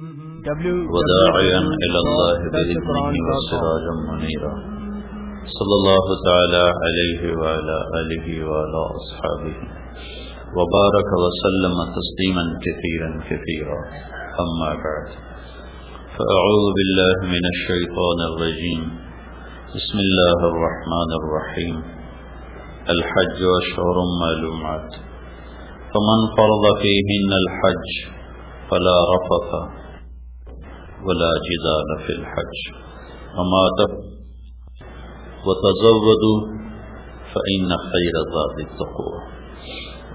وداعيا إلى الله بإذنه وسراجا منيرا. صلى الله تعالى عليه وعلى آله وعلى أصحابه. وبارك وسلم تسليما كثيرا كثيرا. أما بعد. فأعوذ بالله من الشيطان الرجيم. بسم الله الرحمن الرحيم. الحج أشهر معلومات. فمن فرض فيهن الحج فلا رفث. ولا جدال في الحج. وما وتزودوا فإن خير ذات التقوى.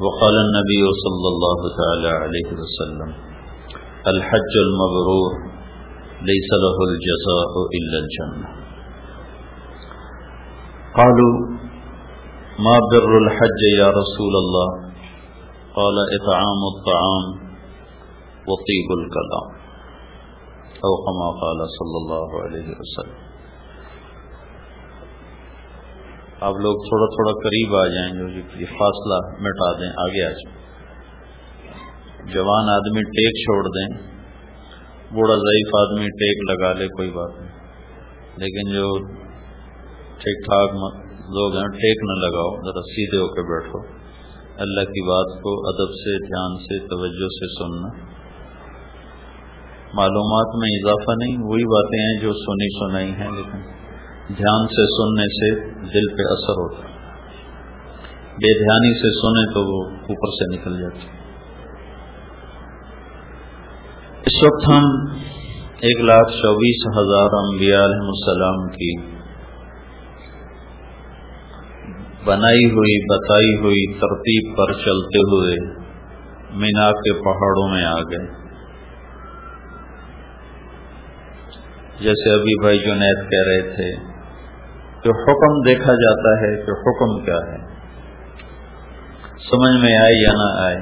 وقال النبي صلى الله تعالى عليه وسلم، الحج المبرور ليس له الجزاء إلا الجنة. قالوا، ما بر الحج يا رسول الله؟ قال، إطعام الطعام وطيب الكلام. او كما قال صلی اللہ علیہ وسلم. آپ لوگ تھوڑا تھوڑا قریب آ جائیں جو جی یہ فاصلہ مٹا دیں، آگے آ جائیں۔ جوان آدمی ٹیک چھوڑ دیں، بوڑھا ضعیف آدمی ٹیک لگا لے، کوئی بات نہیں۔ لیکن جو ٹھیک ٹھاک لوگ ہیں، ٹیک نہ لگاؤ، ذرا سیدھے ہو کے بیٹھو۔ اللہ کی بات کو ادب سے، دھیان سے، توجہ سے سننا۔ معلومات میں اضافہ نہیں، وہی باتیں ہیں جو سنی سنائی ہیں، لیکن دھیان سے سننے سے دل پہ اثر ہوتا بے دھیانی سے سنے تو وہ اوپر سے نکل جاتے اس وقت ہم ایک لاکھ چوبیس ہزار انبیاء علیہ السلام کی بنائی ہوئی، بتائی ہوئی ترتیب پر چلتے ہوئے مینا کے پہاڑوں میں آ گئے۔ جیسے ابھی بھائی جنید کہہ رہے تھے کہ حکم دیکھا جاتا ہے کہ حکم کیا ہے۔ سمجھ میں آئے یا نہ آئے؟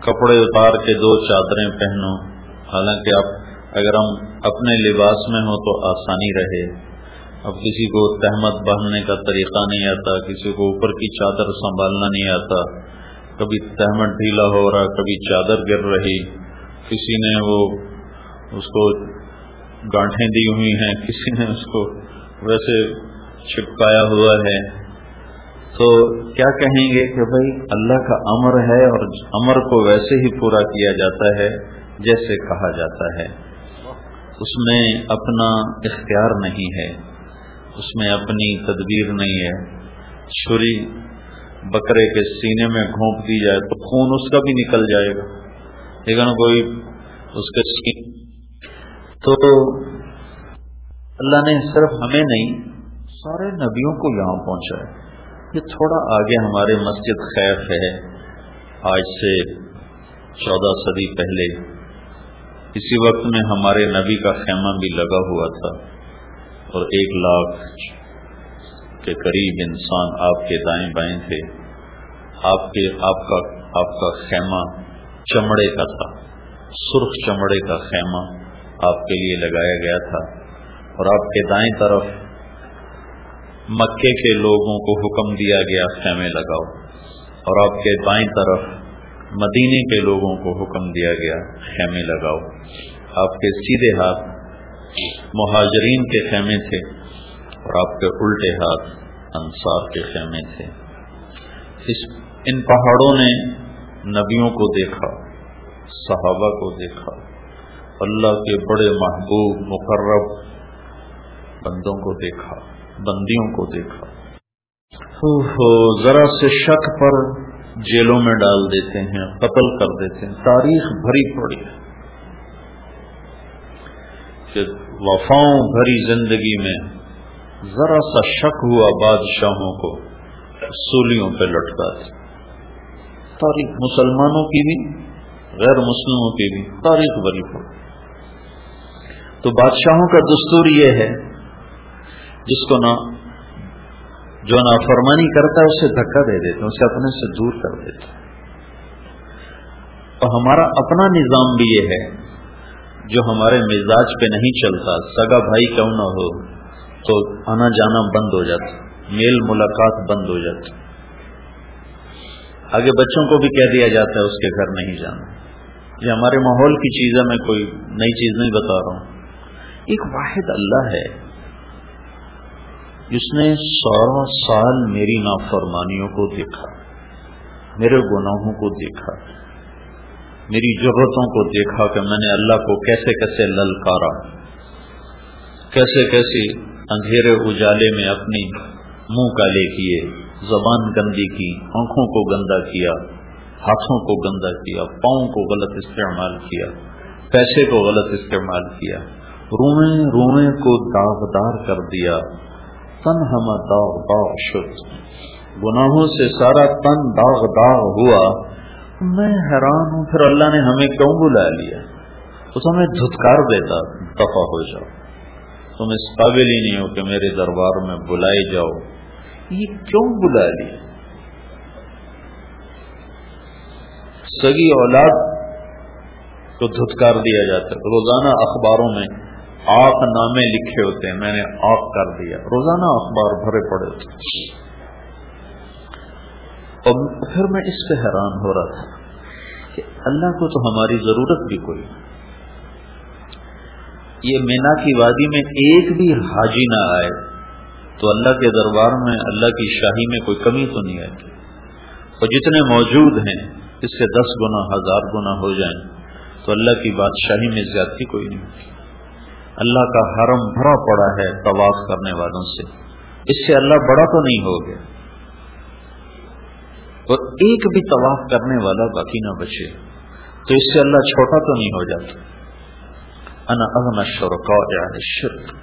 کپڑے اتار کے دو چادریں پہنو۔ حالانکہ اب اگر ہم اپنے لباس میں ہوں تو آسانی رہے۔ اب کسی کو تہمت بہننے کا طریقہ نہیں آتا، کسی کو اوپر کی چادر سنبھالنا نہیں آتا۔ کبھی تہمت ڈھیلا ہو رہا، کبھی چادر گر رہی۔ کسی نے وہ، اس کو گانٹھیں دی ہوئی ہیں، کسی نے اس کو ویسے چپکایا ہوا ہے۔ تو کیا کہیں گے کہ بھائی اللہ کا امر ہے اور امر کو ویسے ہی پورا کیا جاتا ہے جیسے کہا جاتا ہے۔ اس میں اپنا اختیار نہیں ہے، اس میں اپنی تدبیر نہیں ہے۔ چھری بکرے کے سینے میں گھونپ دی جائے تو خون اس کا بھی نکل جائے گا۔ لیکن کوئی اس کے سینے تو اللہ نے صرف ہمیں نہیں، سارے نبیوں کو یہاں پہنچا ہے۔ یہ تھوڑا آگے ہمارے مسجد خیف ہے۔ آج سے چودہ صدی پہلے اسی وقت میں ہمارے نبی کا خیمہ بھی لگا ہوا تھا اور ایک لاکھ کے قریب انسان آپ کے دائیں بائیں تھے۔ آپ کے، آپ کا آپ کا خیمہ چمڑے کا تھا، سرخ چمڑے کا خیمہ۔ آپ کے لیے لگایا گیا تھا اور آپ کے دائیں طرف مکے کے لوگوں کو حکم دیا گیا خیمے لگاؤ اور آپ کے بائیں طرف مدینے کے لوگوں کو حکم دیا گیا خیمے لگاؤ آپ کے سیدھے ہاتھ مہاجرین کے خیمے تھے اور آپ کے الٹے ہاتھ انصار کے خیمے تھے اس ان پہاڑوں نے نبیوں کو دیکھا، صحابہ کو دیکھا اللہ کے بڑے محبوب، مقرب بندوں کو دیکھا، بندیوں کو دیکھا۔ ذرا سے شک پر جیلوں میں ڈال دیتے ہیں، قتل کر دیتے ہیں۔ تاریخ بھری پڑی ہے کہ وفاؤں بھری زندگی میں ذرا سا شک ہوا بادشاہوں کو، سولیوں پہ لٹکا دے تاریخ مسلمانوں کی بھی، غیر مسلموں کی بھی۔ تاریخ بھری پڑی۔ تو بادشاہوں کا دستور یہ ہے، جس کو نا، جو نافرمانی کرتا ہے، اسے دھکا دے دیتے اسے اپنے سے دور کر دیتے اور ہمارا اپنا نظام بھی یہ ہے، جو ہمارے مزاج پہ نہیں چلتا، سگا بھائی کیوں نہ ہو، تو آنا جانا بند ہو جاتا، میل ملاقات بند ہو جاتی آگے بچوں کو بھی کہہ دیا جاتا ہے، اس کے گھر نہیں جانا۔ یہ ہمارے ماحول کی چیز ہے میں کوئی نئی چیز نہیں بتا رہا ہوں۔ ایک واحد اللہ ہے۔ جس نے سارا سال میری نافرمانیوں کو دیکھا، میرے گناہوں کو دیکھا، میری ضرورتوں کو دیکھا کہ میں نے اللہ کو کیسے کیسے للکارا، کیسے کیسے اندھیرے اجالے میں اپنی منہ کالے کیے، زبان گندی کی، آنکھوں کو گندا کیا، ہاتھوں کو گندا کیا، پاؤں کو غلط استعمال کیا، پیسے کو غلط استعمال کیا۔ روئیں روئیں کو داغدار کر دیا۔ تن ہم داغ داغ شد۔ گناہوں سے سارا تن داغ داغ ہوا۔ میں حیران ہوں، پھر اللہ نے ہمیں کیوں بلا لیا؟ تو ہمیں دھتکار دیتا دفاع ہو جاؤ۔ تم اس قابل ہی نہیں ہو کہ میرے دربار میں بلائے جاؤ۔ یہ کیوں بلا لیا؟ سگی اولاد کو دھتکار دیا جاتا۔ ہے روزانہ اخباروں میں آک نامے لکھے ہوتے ہیں، میں نے آک کر دیا۔ روزانہ اخبار بھرے پڑے ہوتے اور پھر میں اس پہ حیران ہو رہا تھا کہ اللہ کو تو ہماری ضرورت بھی کوئی یہ مینا کی وادی میں ایک بھی حاجی نہ آئے، تو اللہ کے دربار میں، اللہ کی شاہی میں کوئی کمی تو نہیں آئے اور جتنے موجود ہیں، اس سے دس گنا، ہزار گنا ہو جائیں، تو اللہ کی بادشاہی میں زیادتی کوئی نہیں۔ ہوتی اللہ کا حرم بھرا پڑا ہے طواف کرنے والوں سے۔ اس سے اللہ بڑا تو نہیں ہو گیا۔ اور ایک بھی طواف کرنے والا باقی نہ بچے۔ تو اس سے اللہ چھوٹا تو نہیں ہو جاتا۔ انا اغنا شرکا شرک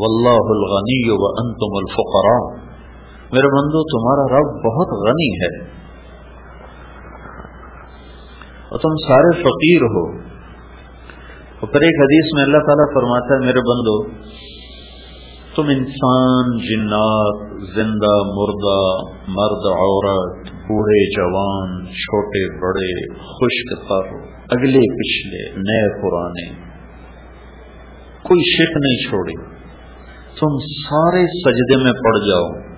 واللہ الغنی و انتم الفقراء۔ میرے بندو، تمہارا رب بہت غنی ہے۔ اور تم سارے فقیر ہو۔ پھر ایک حدیث میں اللہ تعالیٰ فرماتا ہے، میرے بندو، تم انسان، جنات، زندہ، مردہ، مرد، عورت، بوڑھے، جوان، چھوٹے، بڑے، خشک تر اگلے، پچھلے، نئے، پرانے، کوئی شک نہیں چھوڑی۔ تم سارے سجدے میں پڑ جاؤ۔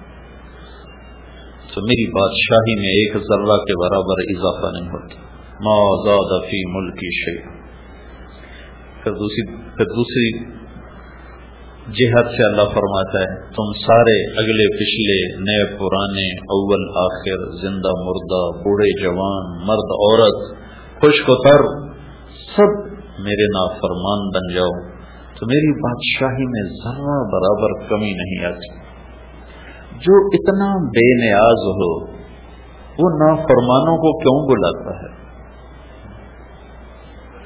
تو میری بادشاہی میں ایک ذرہ کے برابر اضافہ نہیں ہوتا ما زاد فی ملکی شیخ پھر دوسری پھر دوسری جہت سے اللہ فرماتا ہے، تم سارے اگلے پچھلے نئے پرانے اول آخر زندہ مردہ بوڑھے جوان مرد عورت خشک و تر سب میرے نافرمان بن جاؤ۔ تو میری بادشاہی میں ذرا برابر کمی نہیں آتی۔ جو اتنا بے نیاز ہو، وہ نافرمانوں کو کیوں بلاتا ہے؟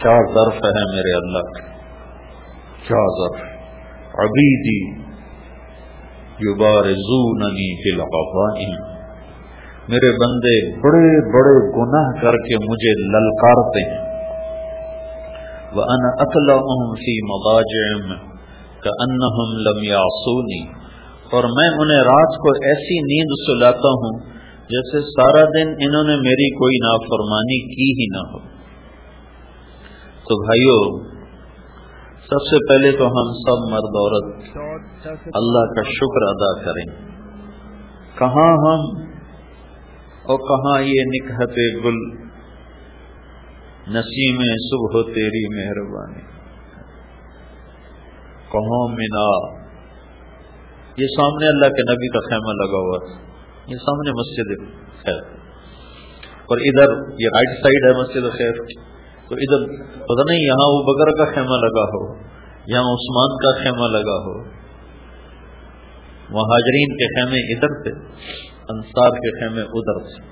کیا ظرف ہے میرے اللہ؟ کیا ظرف؟ عبیدی یبارزوننی فی القفانی میرے بندے، بڑے بڑے گناہ کر کے مجھے للکارتے ہیں۔ وَأَنَا أَطْلَعُهُمْ فِي مَضَاجِعِمْ كَأَنَّهُمْ لَمْ يَعْصُونِي۔ اور میں انہیں رات کو ایسی نیند سلاتا ہوں جیسے سارا دن انہوں نے میری کوئی نافرمانی کی ہی نہ ہو۔ تو بھائیو، سب سے پہلے تو ہم سب مرد عورت اللہ کا شکر ادا کریں۔ کہاں ہم اور کہاں یہ نکہت گل، نسیم صبح تیری مہربانی۔ کہاں منا یہ سامنے اللہ کے نبی کا خیمہ لگا ہوا تھا۔ یہ سامنے مسجد خیر اور ادھر یہ رائٹ سائڈ ہے مسجد خیر۔ تو ادھر پتہ نہیں یہاں وہ بکر کا خیمہ لگا ہو، یہاں عثمان کا خیمہ لگا ہو۔ مہاجرین کے خیمے ادھر تھے، انصار کے خیمے ادھر تھے۔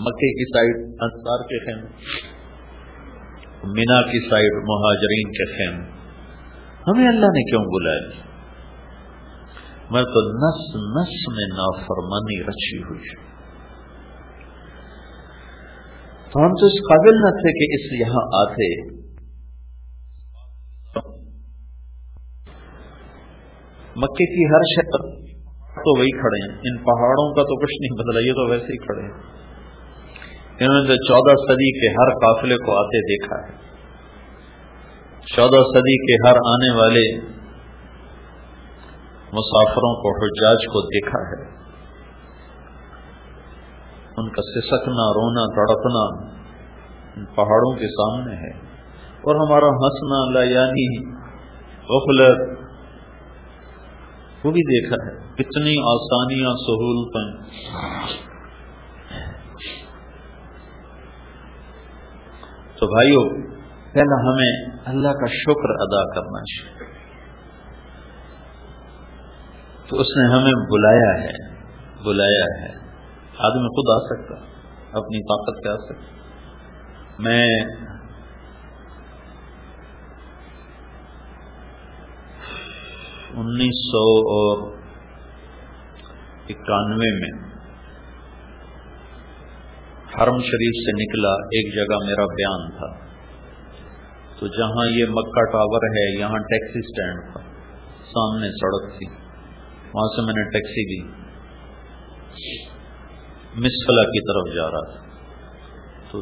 مکے کی سائڈ انصار کے خیمے، مینا کی سائڈ مہاجرین کے خیمے۔ ہمیں اللہ نے کیوں بلایا؟ میں تو نس نس میں نافرمانی رچی ہوئی تو ہم تو اس قابل نہ تھے کہ اس یہاں آتے۔ مکے کی ہر شہر تو وہی کھڑے ہیں۔ ان پہاڑوں کا تو کچھ نہیں بدلا، یہ تو ویسے ہی کھڑے ہیں۔ انہوں نے چودہ صدی کے ہر قافلے کو آتے دیکھا ہے۔ چودہ صدی کے ہر آنے والے مسافروں کو حجاج کو دیکھا ہے۔ ان کا سسکنا، رونا، تڑپنا ان پہاڑوں کے سامنے ہے۔ اور ہمارا ہنسنا، لا یعنی غفلت، وہ بھی دیکھا ہے۔ کتنی آسانیاں، سہولتیں۔ تو بھائیو، پہلا ہمیں اللہ کا شکر ادا کرنا چاہیے۔ تو اس نے ہمیں بلایا ہے بلایا ہے۔ آدمی خود آ سکتا اپنی طاقت کے آ سکتا میں انیس سو اور اکانوے میں حرم شریف سے نکلا، ایک جگہ میرا بیان تھا۔ تو جہاں یہ مکہ ٹاور ہے، یہاں ٹیکسی سٹینڈ تھا۔ سامنے سڑک تھی۔ وہاں سے میں نے ٹیکسی دی مسفلا کی طرف جا رہا تھا۔ تو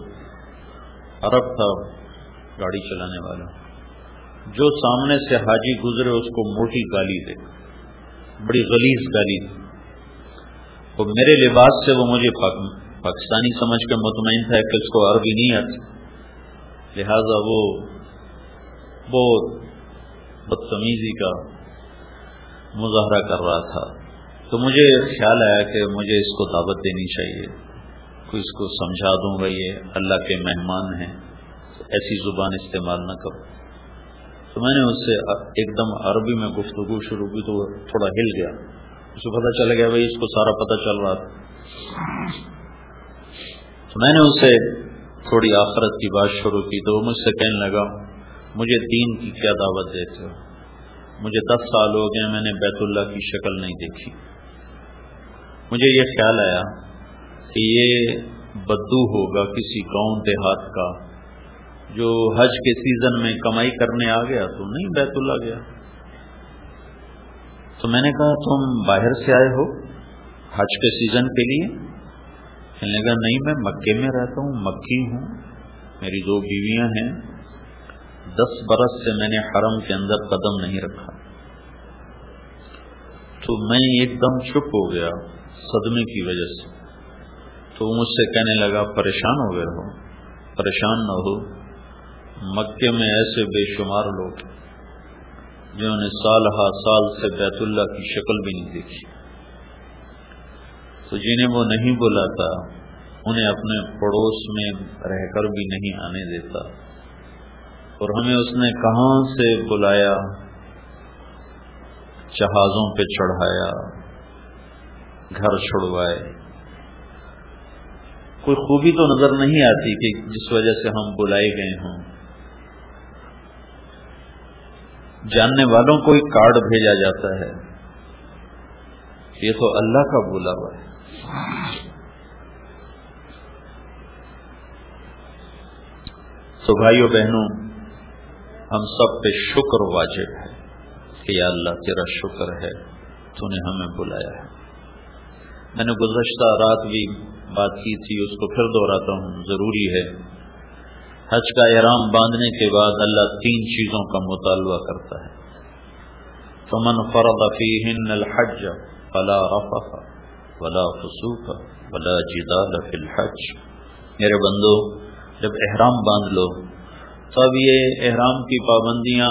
عرب تھا گاڑی چلانے والا۔ جو سامنے سے حاجی گزرے، اس کو موٹی گالی دے۔ بڑی غلیظ گالی دے۔ وہ میرے لباس سے، وہ مجھے پاکستانی سمجھ کے مطمئن تھا کہ اس کو عربی نہیں آتی۔ لہذا وہ بہت بدتمیزی کا مظاہرہ کر رہا تھا۔ تو مجھے خیال آیا کہ مجھے اس کو دعوت دینی چاہیے کوئی اس کو سمجھا دوں گا یہ اللہ کے مہمان ہیں، ایسی زبان استعمال نہ کروں تو میں نے اس سے ایک دم عربی میں گفتگو شروع کی تو تھوڑا ہل گیا۔ اسے پتا چل گیا بھائی، اس کو سارا پتا چل رہا تھا۔ تو میں نے اس سے تھوڑی آخرت کی بات شروع کی تو وہ مجھ سے کہنے لگا، مجھے دین کی کیا دعوت دیتے ہو؟ مجھے دس سال ہو گئے میں نے بیت اللہ کی شکل نہیں دیکھی۔ مجھے یہ خیال آیا کہ یہ بدو ہوگا کسی گاؤں دیہات کا جو حج کے سیزن میں کمائی کرنے آ گیا تو نہیں بیت اللہ گیا۔ تو میں نے کہا، تم باہر سے آئے ہو حج کے سیزن کے لیے؟ کہنے لگا نہیں، میں مکے میں رہتا ہوں، مکی ہوں، میری دو بیویاں ہیں۔ دس برس سے میں نے حرم کے اندر قدم نہیں رکھا۔ تو میں ایک دم چپ ہو گیا۔ صدمے کی وجہ سے۔ تو مجھ سے کہنے لگا، پریشان ہو گئے ہو، پریشان نہ ہو۔ مکے میں ایسے بے شمار لوگ جنہوں نے سال ہا سال سے بیت اللہ کی شکل بھی نہیں دیکھی۔ تو جنہیں وہ نہیں بلاتا، انہیں اپنے پڑوس میں رہ کر بھی نہیں آنے دیتا۔ اور ہمیں اس نے کہاں سے بلایا؟ جہازوں پہ چڑھایا۔ گھر چھڑوائے۔ کوئی خوبی تو نظر نہیں آتی کہ جس وجہ سے ہم بلائے گئے ہوں۔ جاننے والوں کو ایک کارڈ بھیجا جاتا ہے۔ یہ تو اللہ کا بولا ہوا ہے۔ تو بھائیوں بہنوں، ہم سب پہ شکر واجب ہے کہ یا اللہ تیرا شکر ہے، تو نے ہمیں بلایا ہے۔ میں نے گزشتہ رات بھی بات کی تھی، اس کو پھر دہراتا ہوں، ضروری ہے۔ حج کا احرام باندھنے کے بعد اللہ تین چیزوں کا مطالبہ کرتا ہے۔ فمن فرض فیہن الحج فلا رفق ولا فسوق ولا جدال فی الحج۔ میرے بندو، جب احرام باندھ لو تب یہ احرام کی پابندیاں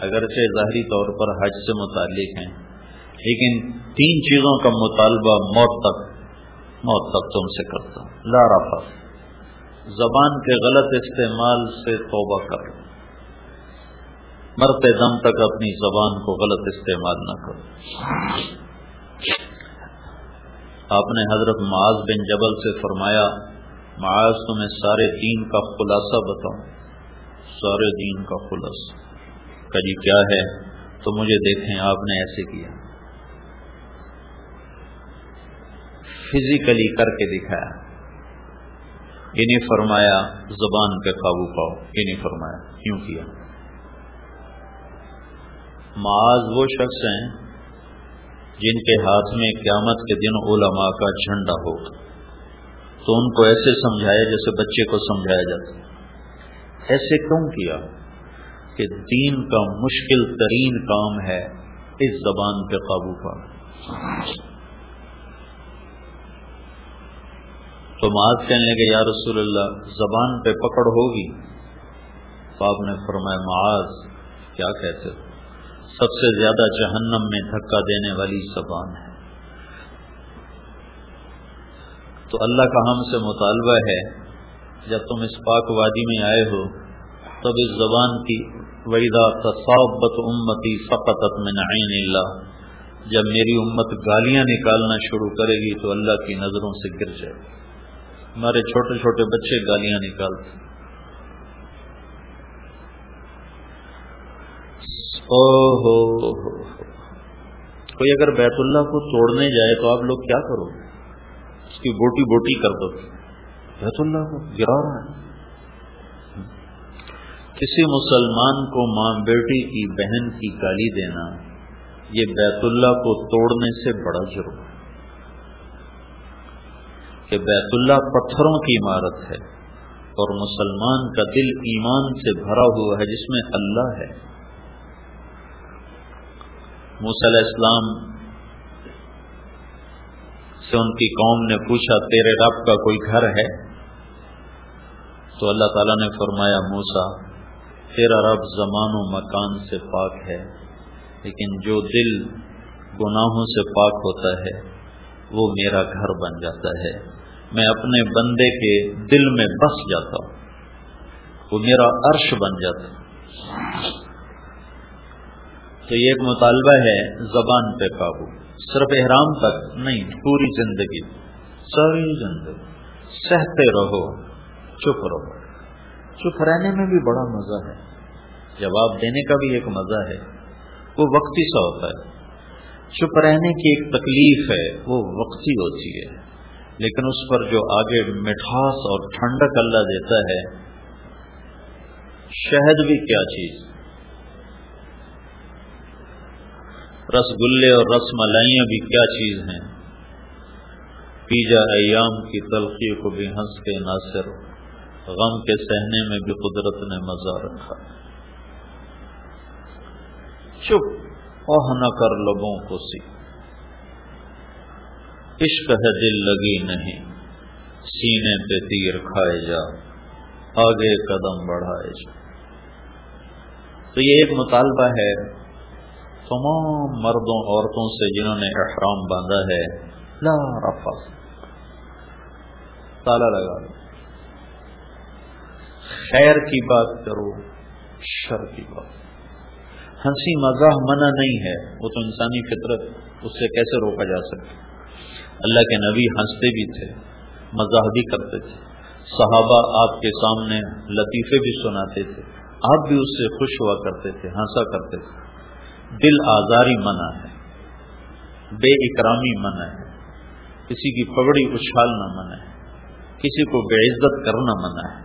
اگرچہ ظاہری طور پر حج سے متعلق ہیں لیکن تین چیزوں کا مطالبہ موت تک موت تک تم سے کرتا لا رفق زبان کے غلط استعمال سے توبہ کر۔ مرتے دم تک اپنی زبان کو غلط استعمال نہ کرو آپ نے حضرت معاذ بن جبل سے فرمایا، معاذ تمہیں سارے دین کا خلاصہ بتاؤں۔ سارے دین کا خلاصہ۔ جی کیا ہے؟ تو مجھے دیکھیں، آپ نے ایسے کیا۔ فزیکلی کر کے دکھایا یہ نہیں فرمایا زبان پہ قابو پاؤ یہ نہیں فرمایا کیوں کیا معاذ وہ شخص ہیں جن کے ہاتھ میں قیامت کے دن علماء کا جھنڈا ہو تو ان کو ایسے سمجھایا جیسے بچے کو سمجھایا جاتا ایسے کیوں کیا کہ دین کا مشکل ترین کام ہے اس زبان پہ قابو پا تو معاذ کہنے لگے، یا رسول اللہ، زبان پہ پکڑ ہوگی؟ تو آپ نے فرمایا، معاذ، کیا کہتے ہو؟ سب سے زیادہ جہنم میں دھکا دینے والی زبان ہے. تو اللہ کا ہم سے مطالبہ ہے، جب تم اس پاک وادی میں آئے ہو، تب اس زبان کی ویدا تصابت امتی فقط من عین اللہ جب میری امت گالیاں نکالنا شروع کرے گی، تو اللہ کی نظروں سے گر جائے گی۔ ہمارے چھوٹے چھوٹے بچے گالیاں نکالتے او ہو کوئی اگر بیت اللہ کو توڑنے جائے تو آپ لوگ کیا کرو؟ اس کی بوٹی بوٹی کر دو۔ بیت اللہ کو گرا رہا ہے۔ کسی مسلمان کو ماں بیٹی کی بہن کی گالی دینا، یہ بیت اللہ کو توڑنے سے بڑا ضرور ہے۔ کہ بیت اللہ پتھروں کی عمارت ہے اور مسلمان کا دل ایمان سے بھرا ہوا ہے جس میں اللہ ہے۔ علیہ السلام سے ان کی قوم نے پوچھا، تیرے رب کا کوئی گھر ہے؟ تو اللہ تعالیٰ نے فرمایا موسا تیرا رب زمان و مکان سے پاک ہے، لیکن جو دل گناہوں سے پاک ہوتا ہے، وہ میرا گھر بن جاتا ہے۔ میں اپنے بندے کے دل میں بس جاتا ہوں۔ وہ میرا عرش بن جاتا تو یہ ایک مطالبہ ہے زبان پہ قابو۔ صرف احرام تک نہیں، پوری زندگی۔ ساری زندگی۔ سہتے رہو، چپ رہو۔ چپ رہنے میں بھی بڑا مزہ ہے۔ جواب دینے کا بھی ایک مزہ ہے۔ وہ وقتی سا ہوتا ہے۔ چپ رہنے کی ایک تکلیف ہے، وہ وقتی ہوتی ہے۔ لیکن اس پر جو آگے مٹھاس اور ٹھنڈک اللہ دیتا ہے، شہد بھی کیا چیز؟ رس گلے اور رس ملائیاں بھی کیا چیز ہیں؟ پیجا ایام کی تلخی کو بھی ہنس کے ناصر، غم کے سہنے میں بھی قدرت نے مزہ رکھا۔ چپ، اوہ نہ کر لبوں کو سی عشق ہے دل لگی نہیں، سینے پہ تیر کھائے جا، آگے قدم بڑھائے جا۔ تو یہ ایک مطالبہ ہے، تمام مردوں، عورتوں سے جنہوں نے احرام باندھا ہے، لا رفض تالا لگا دو۔ خیر کی بات کرو، شر کی بات۔ ہنسی مزاح منع نہیں ہے، وہ تو انسانی فطرت، اس سے کیسے روکا جا سکے اللہ کے نبی ہنستے بھی تھے، مزاح بھی کرتے تھے۔ صحابہ آپ کے سامنے لطیفے بھی سناتے تھے، آپ بھی اس سے خوش ہوا کرتے تھے، ہنسا کرتے تھے۔ دل آزاری منع ہے، بے اکرامی منع ہے، کسی کی پگڑی اچھالنا منع ہے، کسی کو بے عزت کرنا منع ہے۔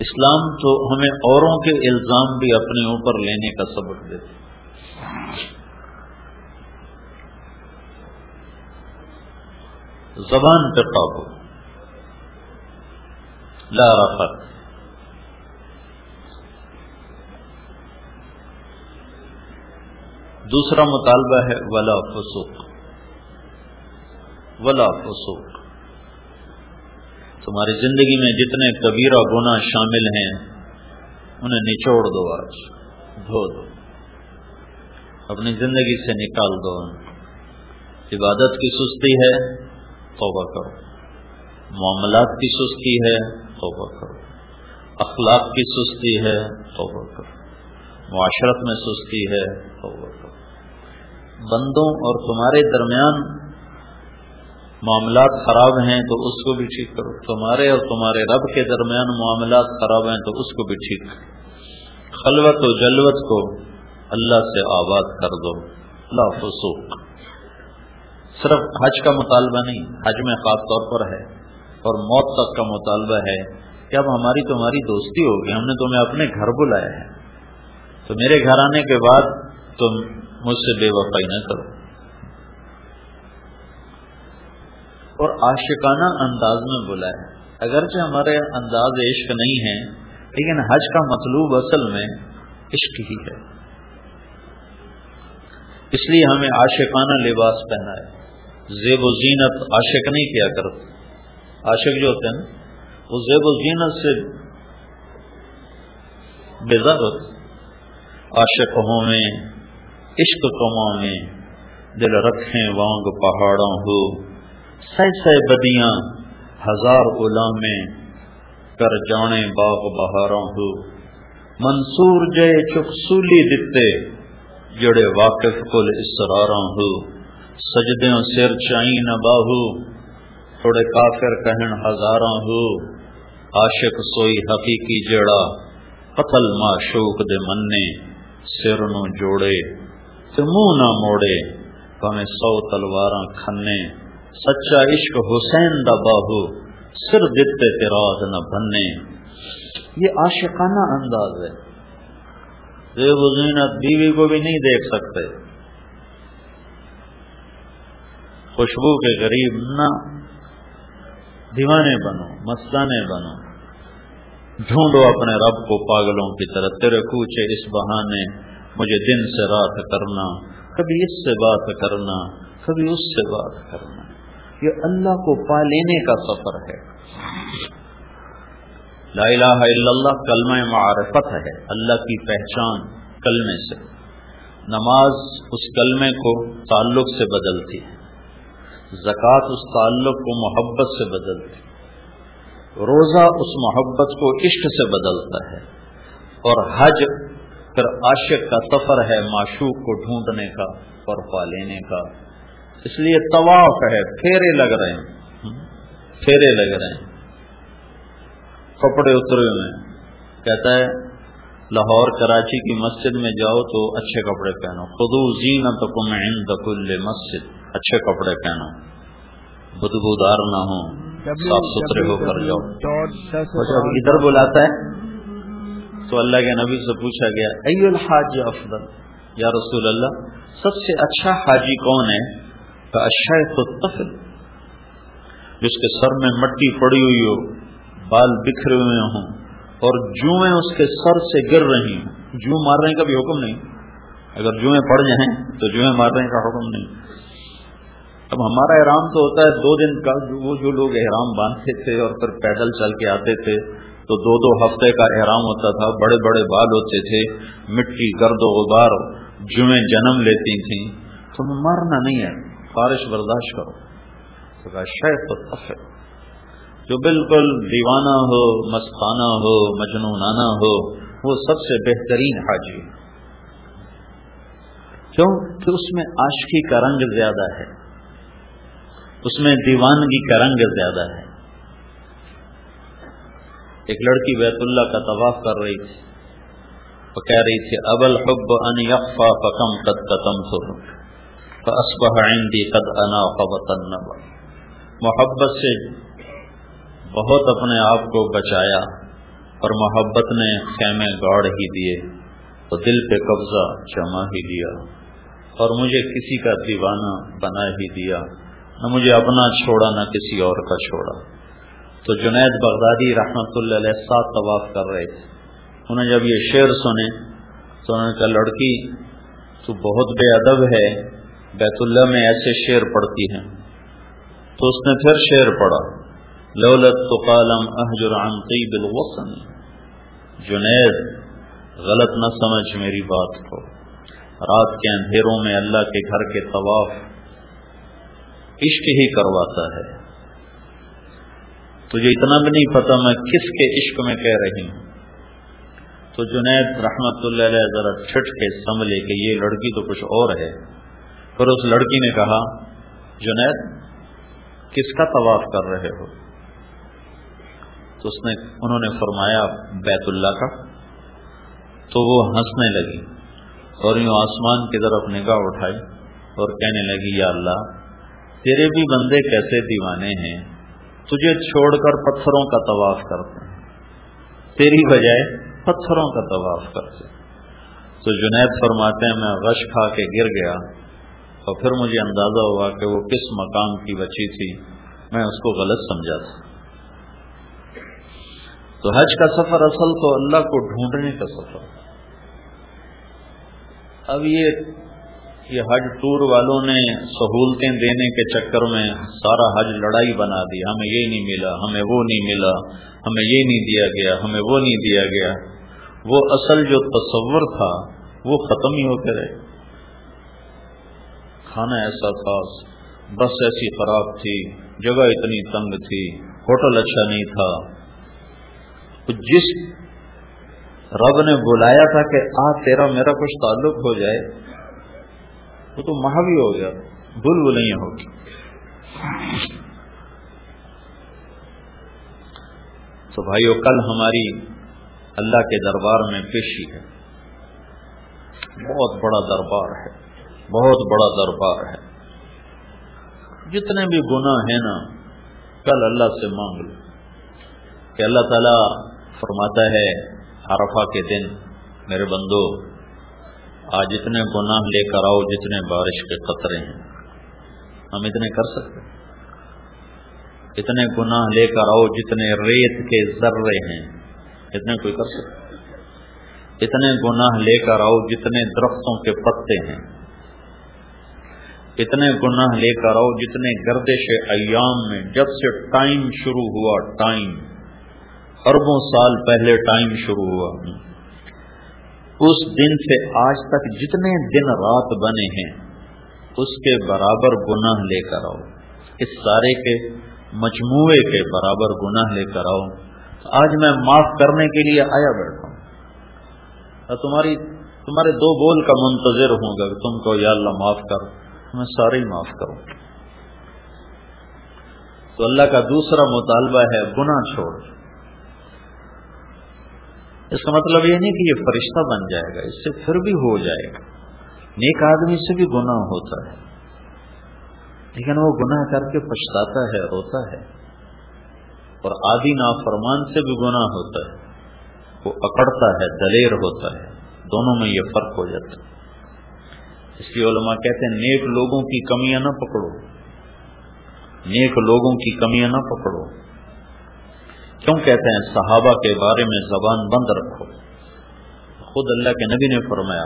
اسلام تو ہمیں اوروں کے الزام بھی اپنے اوپر لینے کا سبق دیتے زبان پہ قابو لا رفت۔ دوسرا مطالبہ ہے، ولا فسوق۔ ولا فسوق۔ تمہاری زندگی میں جتنے کبیرہ گنا شامل ہیں، انہیں نچوڑ دو آج، دھو دو۔ اپنی زندگی سے نکال دو۔ عبادت کی سستی ہے توبہ کرو۔ معاملات کی سستی ہے، توبہ کرو۔ اخلاق کی سستی ہے، توبہ کرو۔ معاشرت میں سستی ہے، توبہ کرو۔ بندوں اور تمہارے درمیان معاملات خراب ہیں تو اس کو بھی ٹھیک کرو۔ تمہارے اور تمہارے رب کے درمیان معاملات خراب ہیں تو اس کو بھی ٹھیک کرو۔ خلوت و جلوت کو اللہ سے آباد کر دو۔ لا فسوق۔ صرف حج کا مطالبہ نہیں، حج میں خاص طور پر ہے، اور موت تک کا مطالبہ ہے کہ اب ہماری تمہاری دوستی ہوگی، ہم نے تمہیں اپنے گھر بلایا ہے۔ تو میرے گھر آنے کے بعد تم مجھ سے بے وفائی نہ کرو۔ اور عاشقانہ انداز میں بولا ہے۔ اگرچہ ہمارے انداز عشق نہیں ہے لیکن حج کا مطلوب اصل میں عشق ہی ہے۔ اس لیے ہمیں عاشقانہ لباس پہنا ہے زیب و زینت عاشق نہیں کیا کرتے۔ عاشق جو ہوتے ہیں اس زیب و زینت سے بےزرت عاشق ہوں میں، عشق کماں میں، دل رکھیں وانگ پہاڑوں ہو۔ سہ سہ بدیاں، ہزار غلام میں کر جانے باغ بہاروں ہو۔ منصور جے چک سولی دتے، جڑے واقف کل اسراروں ہو۔ سجدوں سر چائی نہ باہو، تھوڑے کافر کہن ہزاراں ہو۔ عاشق سوئی حقیقی جڑا، قتل معشوق دے مننے سر نو جوڑے۔ تے منہ نہ موڑے، پویں سو تلواراں کھنے۔ سچا عشق حسین دا باہو، سر دتے تراغ نہ بننے یہ عاشقانہ انداز ہے۔ زیب زینت بیوی کو بھی نہیں دیکھ سکتے۔ خوشبو کے غریب نہ دیوانے بنو، مستانے بنو۔ ڈھونڈو اپنے رب کو پاگلوں کی طرح، تیرے کوچے اس بہانے، مجھے دن سے رات کرنا، کبھی اس سے بات کرنا، کبھی اس سے بات کرنا۔ یہ اللہ کو پا لینے کا سفر ہے۔ لا الہ الا اللہ کلمہ معرفت ہے، اللہ کی پہچان کلمے سے۔ نماز اس کلمے کو تعلق سے بدلتی ہے۔ زکوٰۃ اس تعلق کو محبت سے بدلتی روزہ اس محبت کو عشق سے بدلتا ہے۔ اور حج پھر عاشق کا سفر ہے معشوق کو ڈھونڈنے کا اور پا لینے کا۔ اس لیے طواف ہے، پھیرے لگ رہے ہیں۔ پھیرے لگ رہے ہیں۔ کپڑے اترے ہوئے کہتا ہے، لاہور، کراچی کی مسجد میں جاؤ تو اچھے کپڑے پہنو۔ خدو زینت کم عند کل مسجد۔ اچھے کپڑے پہنو بدبودار نہ ہوں صاف ستھرے ہو کر جاؤ۔ ادھر بلاتا ہے تو اللہ کے نبی سے پوچھا گیا ای الحاج افضل؟ یا رسول اللہ سب سے اچھا حاجی کون ہے؟ تو اچھا طفل جس کے سر میں مٹی پڑی ہوئی ہو بال بکھرے ہوئے ہوں اور جوئیں اس کے سر سے گر رہی ہوں۔ جو مارنے کا بھی حکم نہیں۔ اگر جوئیں پڑ جائیں تو جوئیں مارنے کا حکم نہیں۔ اب ہمارا احرام تو ہوتا ہے، دو دن کا، وہ جو لوگ احرام باندھتے تھے اور پھر پیدل چل کے آتے تھے، تو دو دو ہفتے کا احرام ہوتا تھا۔ بڑے بڑے بال ہوتے تھے، مٹی، گرد و غبار جمعے جنم لیتی تھیں۔ تو میں مارنا نہیں ہے۔ بارش برداشت کرو۔ تو شہ جو بالکل دیوانہ ہو، مستانہ ہو مجنونانہ ہو، وہ سب سے بہترین حاجی کیوں؟ کہ اس میں عاشقی کا رنگ زیادہ ہے۔ اس میں دیوانگی کا رنگ زیادہ ہے۔ ایک لڑکی بیت اللہ کا طواف کر رہی تھی۔ وہ کہہ رہی تھی ابل حب ان یقفا فکم قد قتم فاصبح عندي قد انا وطن محبت سے بہت اپنے آپ کو بچایا اور محبت نے خیمے گاڑ ہی دیے، تو دل پہ قبضہ جمع ہی دیا اور مجھے کسی کا دیوانہ بنا ہی دیا۔ نہ مجھے اپنا چھوڑا، نہ کسی اور کا چھوڑا۔ تو جنید بغدادی رحمت اللہ علیہ ساتھ طواف کر رہے تھے۔ انہیں جب یہ شعر سنے، تو انہوں نے کہا، لڑکی، تو بہت بے ادب ہے، بیت اللہ میں ایسے شعر پڑھتی ہیں۔ تو اس نے پھر شعر پڑھا لولت تو قالم احجر عن طیب الوطن جنید، غلط نہ سمجھ میری بات کو۔ رات کے اندھیروں میں اللہ کے گھر کے طواف عشق ہی کرواتا ہے۔ تجھے اتنا بھی نہیں پتا میں کس کے عشق میں کہہ رہی ہوں۔ تو جنید رحمت اللہ علیہ ذرا چھٹ کے سنبھلے کہ یہ لڑکی تو کچھ اور ہے۔ پھر اس لڑکی نے کہا، جنید، کس کا طواف کر رہے ہو؟ تو اس نے، انہوں نے فرمایا، بیت اللہ کا۔ تو وہ ہنسنے لگی اور یوں آسمان کی طرف نگاہ اٹھائی اور کہنے لگی، یا اللہ تیرے بھی بندے کیسے دیوانے ہیں؟ تجھے چھوڑ کر پتھروں کا طواف کرتے ہیں۔ تیری بجائے پتھروں کا طواف کرتے تو جنید فرماتے ہیں، میں غش کھا کے گر گیا اور پھر مجھے اندازہ ہوا کہ وہ کس مقام کی بچی تھی۔ میں اس کو غلط سمجھا تھا۔ تو حج کا سفر اصل تو اللہ کو ڈھونڈنے کا سفر۔ اب یہ یہ حج ٹور والوں نے سہولتیں دینے کے چکر میں سارا حج لڑائی بنا دی۔ ہمیں یہ نہیں ملا، ہمیں وہ نہیں ملا، ہمیں یہ نہیں دیا گیا، ہمیں وہ نہیں دیا گیا۔ وہ اصل جو تصور تھا، وہ ختم ہی ہو کے رہے۔ کھانا ایسا تھا بس ایسی خراب تھی، جگہ اتنی تنگ تھی، ہوٹل اچھا نہیں تھا۔ جس رب نے بلایا تھا کہ آ، تیرا میرا کچھ تعلق ہو جائے وہ تو مہاوی ہو گیا بل بلیاں ہوگی تو بھائیو، کل ہماری اللہ کے دربار میں پیشی ہے۔ بہت بڑا دربار ہے۔ بہت بڑا دربار ہے۔ جتنے بھی گناہ ہیں نا، کل اللہ سے مانگ لو۔ کہ اللہ تعالی فرماتا ہے، عرفہ کے دن، میرے بندو آج اتنے گناہ لے کر آؤ، جتنے بارش کے قطرے ہیں۔ ہم اتنے کر سکتے اتنے گناہ لے کر آؤ جتنے ریت کے ذرے ہیں۔ اتنے کوئی کر سکتے اتنے گناہ لے کر آؤ جتنے درختوں کے پتے ہیں۔ اتنے گناہ لے کر آؤ جتنے گردش ایام میں، جب سے ٹائم شروع ہوا، ٹائم۔ اربوں سال پہلے ٹائم شروع ہوا۔ اس دن سے آج تک جتنے دن رات بنے ہیں، اس کے برابر گناہ لے کر آؤ۔ اس سارے کے مجموعے کے برابر گناہ لے کر آؤ۔ آج میں معاف کرنے کے لیے آیا بیٹھا ہوں۔ تمہاری، تمہارے دو بول کا منتظر ہوں گا تم کو یا اللہ معاف کر، میں سارے معاف کروں۔ تو اللہ کا دوسرا مطالبہ ہے، گناہ چھوڑ۔ اس کا مطلب یہ نہیں کہ یہ فرشتہ بن جائے گا، اس سے پھر بھی ہو جائے گا۔ نیک آدمی سے بھی گناہ ہوتا ہے۔ لیکن وہ گناہ کر کے پچھتاتا ہے، روتا ہے۔ اور آدھی نافرمان سے بھی گناہ ہوتا ہے۔ وہ اکڑتا ہے، دلیر ہوتا ہے۔ دونوں میں یہ فرق ہو جاتا ہے۔ اس لیے علماء کہتے ہیں، نیک لوگوں کی کمیاں نہ پکڑو۔ نیک لوگوں کی کمیاں نہ پکڑو۔ کیوں کہتے ہیں صحابہ کے بارے میں زبان بند رکھو؟ خود اللہ کے نبی نے فرمایا،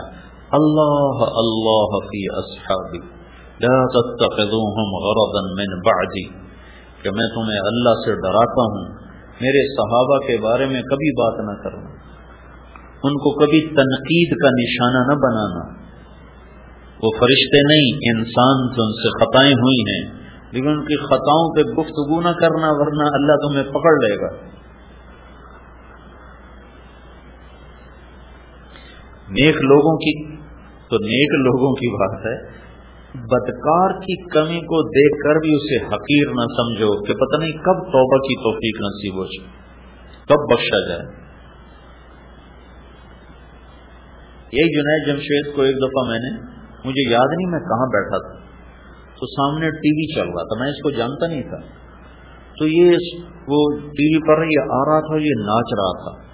اللہ اللہ فی اصحابی، لا تتخذوهم غرضا من بعدی، کہ میں تمہیں اللہ سے ڈراتا ہوں، میرے صحابہ کے بارے میں کبھی بات نہ کرنا، ان کو کبھی تنقید کا نشانہ نہ بنانا۔ وہ فرشتے نہیں، انسان جو ان سے خطائیں ہوئی ہیں۔ لیکن ان کی خطاؤں پہ گفتگو نہ کرنا ورنہ اللہ تمہیں پکڑ لے گا۔ نیک لوگوں کی تو نیک لوگوں کی بات ہے۔ بدکار کی کمی کو دیکھ کر بھی اسے حقیر نہ سمجھو کہ پتہ نہیں کب توبہ کی توفیق نصیب ہو جائے۔ کب بخشا جائے۔ یہی جنید جمشید کو ایک دفعہ میں نے مجھے یاد نہیں میں کہاں بیٹھا تھا۔ تو سامنے ٹی وی چل رہا تھا، میں اس کو جانتا نہیں تھا۔ تو یہ وہ ٹی وی پر یہ آ رہا تھا، یہ ناچ رہا تھا۔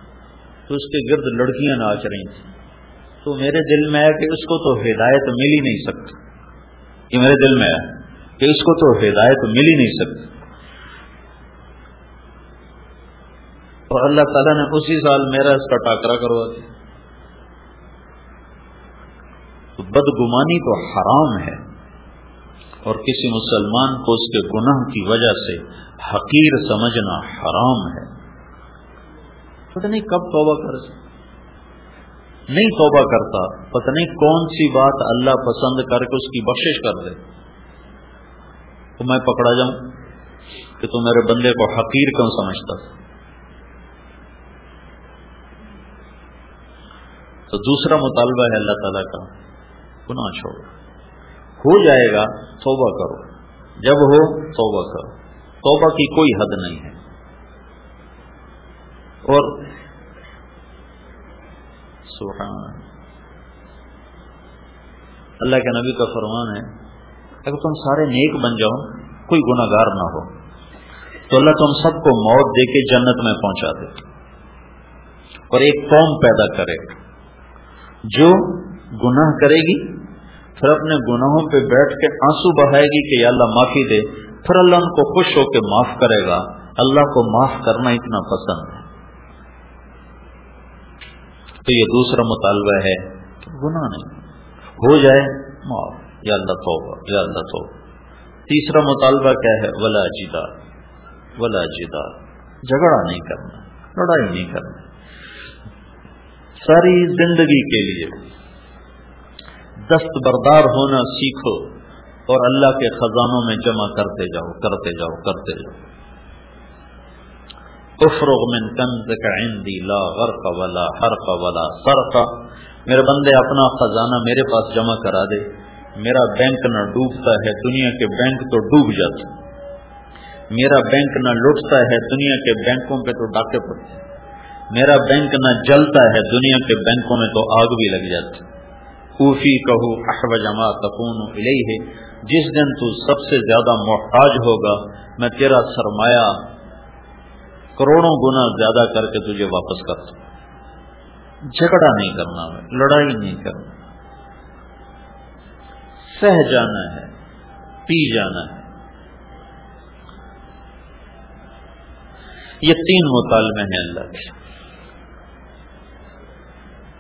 تو اس کے گرد لڑکیاں ناچ رہی تھیں۔ تو میرے دل میں آیا کہ اس کو تو ہدایت مل ہی نہیں سکتی۔ یہ میرے دل میں آیا کہ اس کو تو ہدایت مل ہی نہیں سکتی۔ اور اللہ تعالیٰ نے اسی سال میرا اس کا ٹاکرا کروا دیا۔ بدگمانی تو حرام ہے۔ اور کسی مسلمان کو اس کے گناہ کی وجہ سے حقیر سمجھنا حرام ہے۔ پتہ نہیں کب توبہ کر نہیں توبہ کرتا، پتہ نہیں کون سی بات اللہ پسند کر کے اس کی بخشش کر دے۔ تو میں پکڑا جاؤں کہ تو میرے بندے کو حقیر کیوں سمجھتا؟ تو دوسرا مطالبہ ہے اللہ تعالیٰ کا، گناہ چھوڑ ہو جائے گا، توبہ کرو۔ جب ہو، توبہ کرو۔ توبہ کی کوئی حد نہیں ہے۔ اور سبحان اللہ۔ کے نبی کا فرمان ہے، اگر تم سارے نیک بن جاؤ، کوئی گناگار نہ ہو۔ تو اللہ تم سب کو موت دے کے جنت میں پہنچا دے۔ اور ایک قوم پیدا کرے۔ جو گناہ کرے گی پھر اپنے گناہوں پہ بیٹھ کے آنسو بہائے گی کہ یا اللہ معافی دے، پھر اللہ ان کو خوش ہو کے معاف کرے گا۔ اللہ کو معاف کرنا اتنا پسند ہے۔ تو یہ دوسرا مطالبہ ہے کہ گناہ نہیں۔ ہو جائے، معاف۔ یا اللہ توبہ، یا اللہ توبہ۔ تیسرا مطالبہ کیا ہے؟ ولا جدا ولا جدا جھگڑا نہیں کرنا، لڑائی نہیں کرنا۔ ساری زندگی کے لیے۔ دست بردار ہونا سیکھو اور اللہ کے خزانوں میں جمع کرتے جاؤ کرتے جاؤ کرتے جاؤ۔ افرغ من کنزک عندی لا غرق ولا حرق ولا سرق میرے بندے، اپنا خزانہ میرے پاس جمع کرا دے۔ میرا بینک نہ ڈوبتا ہے، دنیا کے بینک تو ڈوب جاتے۔ میرا بینک نہ لٹتا ہے، دنیا کے بینکوں پہ تو ڈاکے پڑتے۔ میرا بینک نہ جلتا ہے، دنیا کے بینکوں میں تو آگ بھی لگ جاتی۔ اوفی کہو احوج ما تکون الیہ، جس دن تو سب سے زیادہ محتاج ہوگا، میں تیرا سرمایہ کروڑوں گنا زیادہ کر کے تجھے واپس کر سکتا جھگڑا نہیں کرنا ہے لڑائی نہیں کرنا۔ سہ جانا ہے، پی جانا ہے۔ یہ تین مطالبے ہیں اللہ کے۔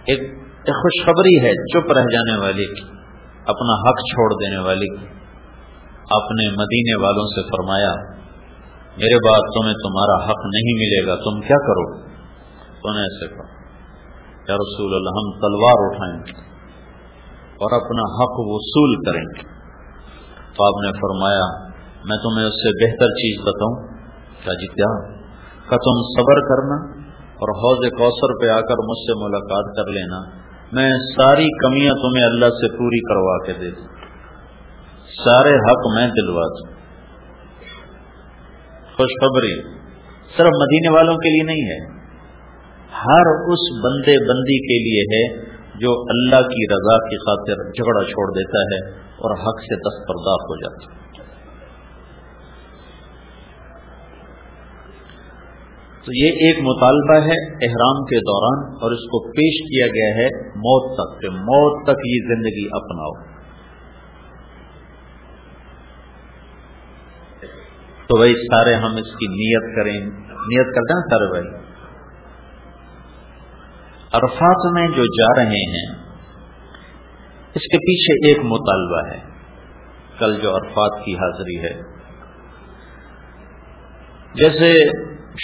ایک خوشخبری ہے چپ رہ جانے والی کی اپنا حق چھوڑ دینے والی۔ کی اپنے مدینے والوں سے فرمایا، میرے بعد تمہیں تمہارا حق نہیں ملے گا، تم کیا کرو؟ تو نے ایسے کہا یا رسول اللہ، ہم تلوار اٹھائیں گے اور اپنا حق وصول کریں۔ گے تو آپ نے فرمایا، میں تمہیں اس سے بہتر چیز بتاؤں۔ کیا جی کیا کہ تم صبر کرنا اور حوض کوثر پہ آ کر مجھ سے ملاقات کر لینا۔ میں ساری کمیاں تمہیں اللہ سے پوری کروا کے دے دوں۔ سارے حق میں دلوا دوں۔ خوشخبری صرف مدینے والوں کے لیے نہیں ہے، ہر اس بندے بندی کے لیے ہے جو اللہ کی رضا کی خاطر جھگڑا چھوڑ دیتا ہے اور حق سے دستبردار ہو جاتا ہے۔ تو یہ ایک مطالبہ ہے احرام کے دوران اور اس کو پیش کیا گیا ہے موت تک، کہ موت تک یہ زندگی اپناؤ۔ تو بھائی سارے ہم اس کی نیت کریں، نیت کرتے ہیں سارے بھائی؟ عرفات میں جو جا رہے ہیں، اس کے پیچھے ایک مطالبہ ہے۔ کل جو عرفات کی حاضری ہے۔ جیسے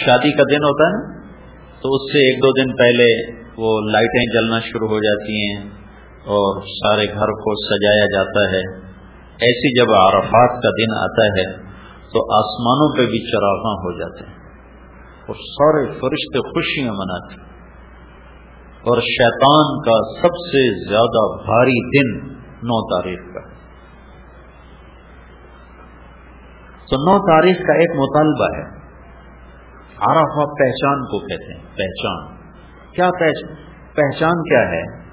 شادی کا دن ہوتا ہے نا، تو اس سے ایک دو دن پہلے وہ لائٹیں جلنا شروع ہو جاتی ہیں اور سارے گھر کو سجایا جاتا ہے۔ ایسی جب عرفات کا دن آتا ہے، تو آسمانوں پہ بھی چراغاں ہو جاتے ہیں۔ اور سارے فرشتے خوشیاں مناتے ہیں۔ اور شیطان کا سب سے زیادہ بھاری دن نو تاریخ کا تو نو تاریخ کا ایک مطالبہ ہے۔ آرافا پہچان کو کہتے ہیں، پہچان۔ کیا پہچان کیا ہے؟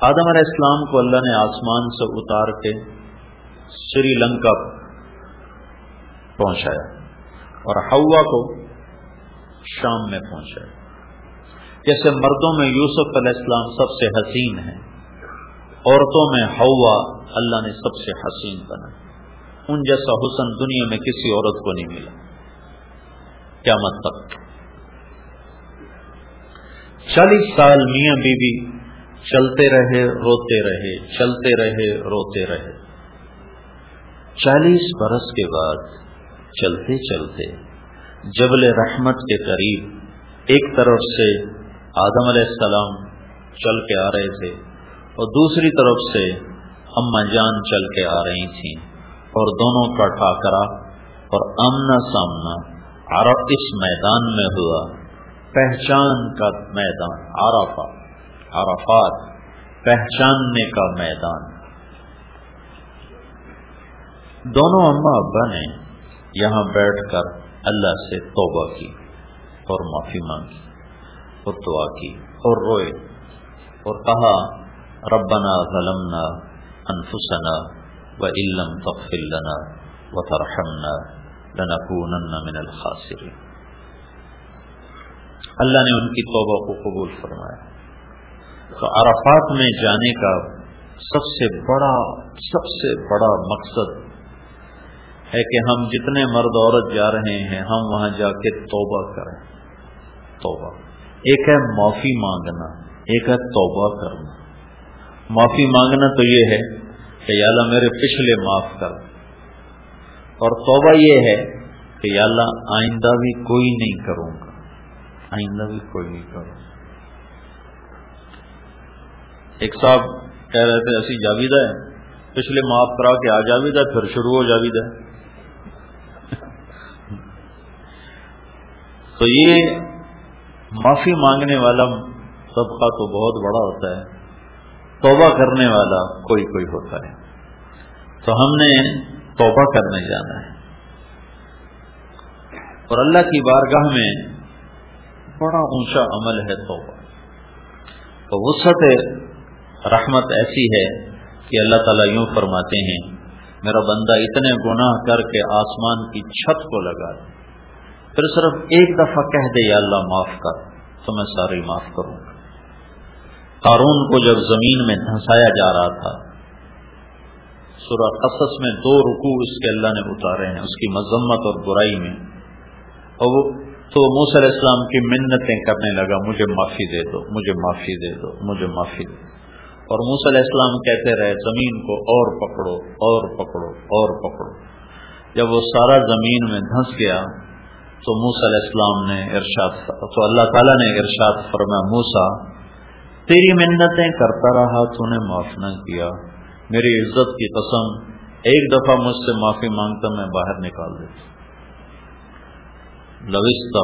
آدم علیہ السلام کو اللہ نے آسمان سے اتار کے سری لنکا پہنچایا اور ہوا کو شام میں پہنچایا۔ جیسے مردوں میں یوسف علیہ السلام سب سے حسین ہے عورتوں میں ہوا اللہ نے سب سے حسین بنا ان جیسا حسن دنیا میں کسی عورت کو نہیں ملا۔ کیا مطلب چالیس سال میاں بیوی بی چلتے رہے، روتے رہے، چلتے رہے، روتے رہے۔ چالیس برس کے بعد چلتے چلتے جبل رحمت کے قریب ایک طرف سے آدم علیہ السلام چل کے آ رہے تھے اور دوسری طرف سے اما جان چل کے آ رہی تھیں۔ اور دونوں کا ٹاکرا اور آمنا سامنا عرب اس میدان میں ہوا۔ پہچان کا میدان آرافا عرفات، پہچاننے کا میدان۔ دونوں اما ابا نے یہاں بیٹھ کر اللہ سے توبہ کی اور معافی مانگی اور دعا کی اور روئے اور کہا، ربنا ظلمنا انفسنا و علم تغفر لنا و ترحمنا لنکونن من الخاسرین اللہ نے ان کی توبہ کو قبول فرمایا. تو عرفات میں جانے کا سب سے بڑا، سب سے بڑا مقصد ہے کہ ہم جتنے مرد عورت جا رہے ہیں، ہم وہاں جا کے توبہ کریں۔ توبہ۔ ایک ہے معافی مانگنا، ایک ہے توبہ کرنا۔ معافی مانگنا تو یہ ہے کہ یا اللہ میرے پچھلے معاف کر اور توبہ یہ ہے کہ یا اللہ آئندہ بھی کوئی نہیں کروں گا۔ آئندہ بھی کوئی نہیں کروں گا۔ ایک صاحب کہہ رہے تھے ایسی جاویدہ ہے پچھلے معاف کرا کے آ جاویدہ، پھر شروع ہو جاویدہ۔ تو یہ معافی مانگنے والا طبقہ تو بہت بڑا ہوتا ہے۔ توبہ کرنے والا کوئی کوئی ہوتا ہے۔ تو ہم نے توبہ کرنے جانا ہے۔ اور اللہ کی بارگاہ میں بڑا اونچا عمل ہے توبہ۔ تو وسط رحمت ایسی ہے کہ اللہ تعالیٰ یوں فرماتے ہیں، میرا بندہ اتنے گناہ کر کے آسمان کی چھت کو لگا دے۔ پھر صرف ایک دفعہ کہہ دے، یا اللہ معاف کر، تو میں سارے معاف کروں گا۔ قارون کو جب زمین میں دھنسایا جا رہا تھا، سورہ قصص میں دو رکوع اس کے اللہ نے اتارے ہیں، اس کی مذمت اور برائی میں۔ اور وہ تو موسی علیہ السلام کی منتیں کرنے لگا، مجھے معافی دے دو، مجھے معافی دے دو، مجھے معافی دے دو۔ اور موسی علیہ السلام کہتے رہے، زمین کو اور پکڑو اور پکڑو اور پکڑو۔ جب وہ سارا زمین میں دھنس گیا، تو موسی علیہ السلام نے ارشاد تو اللہ تعالیٰ نے ارشاد فرمایا موسا تیری منتیں کرتا رہا تو نے معاف نہ کیا۔ میری عزت کی قسم، ایک دفعہ مجھ سے معافی مانگتا میں باہر نکال دیتا۔ لوس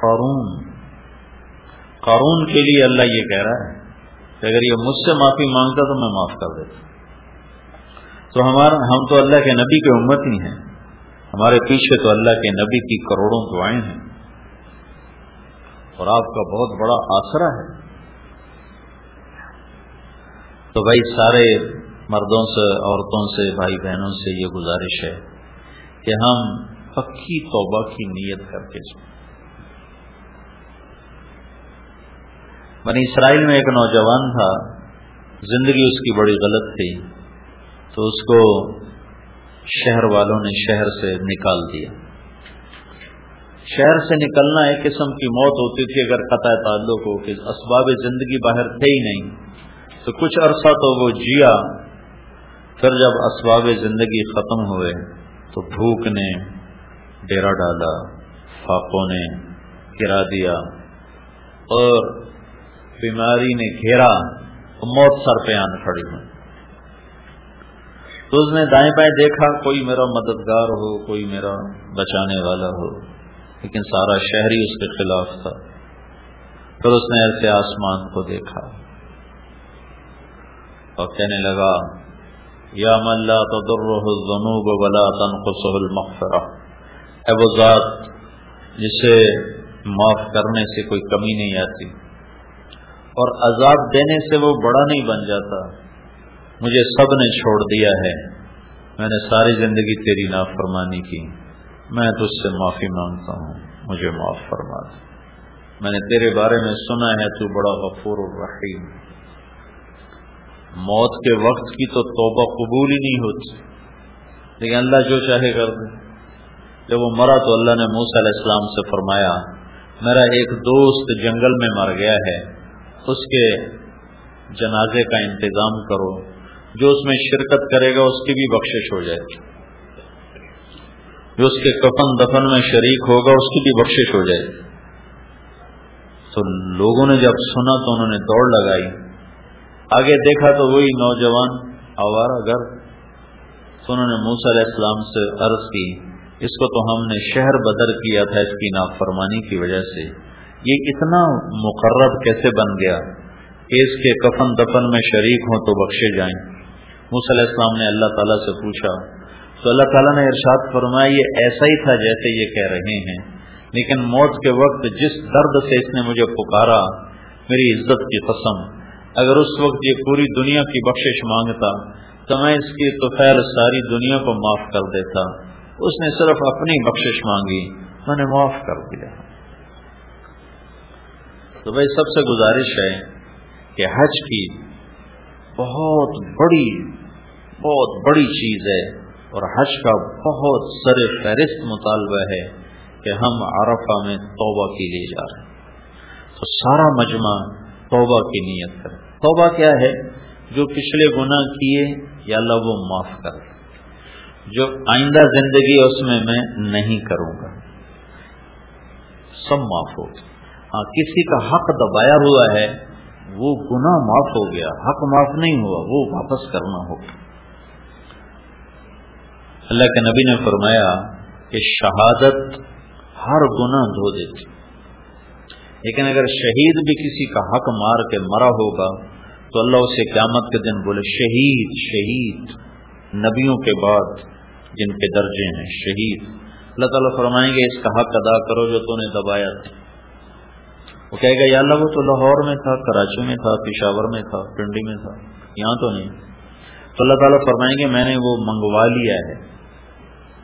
قارون۔ قارون کے لیے اللہ یہ کہہ رہا ہے کہ اگر یہ مجھ سے معافی مانگتا تو میں معاف کر دیتا۔ تو ہمارا، ہم تو اللہ کے نبی کے امت ہی ہیں۔ ہمارے پیچھے تو اللہ کے نبی کی کروڑوں دعائیں ہیں۔ اور آپ کا بہت بڑا آسرا ہے۔ تو بھائی سارے مردوں سے، عورتوں سے، بھائی بہنوں سے یہ گزارش ہے کہ ہم پکی توبہ کی نیت کر کے جائیں۔ بنی اسرائیل میں ایک نوجوان تھا، زندگی اس کی بڑی غلط تھی، تو اس کو شہر والوں نے شہر سے نکال دیا۔ شہر سے نکلنا ایک قسم کی موت ہوتی تھی اگر قطع تعلق ہو کہ اسباب زندگی باہر تھے ہی نہیں۔ تو کچھ عرصہ تو وہ جیا، پھر جب اسباب زندگی ختم ہوئے تو بھوک نے ڈیرا ڈالا، فاقوں نے گرا دیا اور بیماری نے گھیرا تو موت سر پہ آن کھڑی ہوئی۔ تو اس نے دائیں بائیں دیکھا، کوئی میرا مددگار ہو، کوئی میرا بچانے والا ہو۔ لیکن سارا شہری اس کے خلاف تھا پھر اس نے ایسے آسمان کو دیکھا اور کہنے لگا، یا ملا تو بلا المغفرہ اے وہ ذات جسے معاف کرنے سے کوئی کمی نہیں آتی اور عذاب دینے سے وہ بڑا نہیں بن جاتا۔ مجھے سب نے چھوڑ دیا ہے، میں نے ساری زندگی تیری نافرمانی کی۔ میں تجھ سے معافی مانگتا ہوں، مجھے معاف فرما دے۔ میں نے تیرے بارے میں سنا ہے، تو بڑا غفور الرحیم۔ موت کے وقت کی تو توبہ قبول ہی نہیں ہوتی۔ لیکن اللہ جو چاہے کر دے۔ جب وہ مرا تو اللہ نے موسیٰ علیہ السلام سے فرمایا، میرا ایک دوست جنگل میں مر گیا ہے، اس کے جنازے کا انتظام کرو۔ جو اس میں شرکت کرے گا، اس کی بھی بخشش ہو جائے گی۔ جو اس کے کفن دفن میں شریک ہوگا، اس کی بھی بخشش ہو جائے۔ تو لوگوں نے جب سنا تو انہوں نے دوڑ لگائی۔ آگے دیکھا تو وہی نوجوان آوارا گھر۔ تو انہوں نے موسیٰ علیہ السلام سے عرض کی، اس کو تو ہم نے شہر بدر کیا تھا اس کی نافرمانی کی وجہ سے۔ یہ اتنا مقرب کیسے بن گیا کہ اس کے کفن دفن میں شریک ہوں تو بخشے جائیں۔ موسیٰ علیہ السلام نے اللہ تعالیٰ سے پوچھا تو اللہ تعالیٰ نے ارشاد فرمایا، یہ ایسا ہی تھا جیسے یہ کہہ رہے ہیں۔ لیکن موت کے وقت جس درد سے اس نے مجھے پکارا، میری عزت کی قسم۔ اگر اس وقت یہ پوری دنیا کی بخشش مانگتا، تو میں اس کی تو خیر ساری دنیا کو معاف کر دیتا۔ اس نے صرف اپنی بخشش مانگی، میں نے معاف کر دیا۔ تو بھائی، سب سے گزارش ہے کہ حج کی بہت بڑی بہت بڑی چیز ہے۔ اور حج کا بہت سر فہرست مطالبہ ہے کہ ہم عرفہ میں توبہ کے لیے جا رہے ہیں۔ تو سارا مجمع توبہ کی نیت کرے۔ توبہ کیا ہے؟ جو پچھلے گناہ کیے یا اللہ وہ معاف کر۔ جو آئندہ زندگی اس میں میں نہیں کروں گا۔ سب معاف ہو ہاں کسی کا حق دبایا ہوا ہے، وہ گناہ معاف ہو گیا۔ حق معاف نہیں ہوا، وہ واپس کرنا ہوگا اللہ کے نبی نے فرمایا کہ شہادت ہر گناہ دھو دیتی۔ لیکن اگر شہید بھی کسی کا حق مار کے مرا ہوگا، تو اللہ اسے قیامت کے دن بولے، شہید شہید۔ نبیوں کے بعد جن کے درجے ہیں، شہید۔ اللہ تعالیٰ فرمائیں گے، اس کا حق ادا کرو جو تو نے دبایا تھا۔ وہ کہے گا، یا اللہ، وہ تو لاہور میں تھا، کراچی میں تھا، پشاور میں تھا، پنڈی میں تھا۔ یہاں تو نہیں۔ تو اللہ تعالیٰ فرمائیں گے، میں نے وہ منگوا لیا ہے۔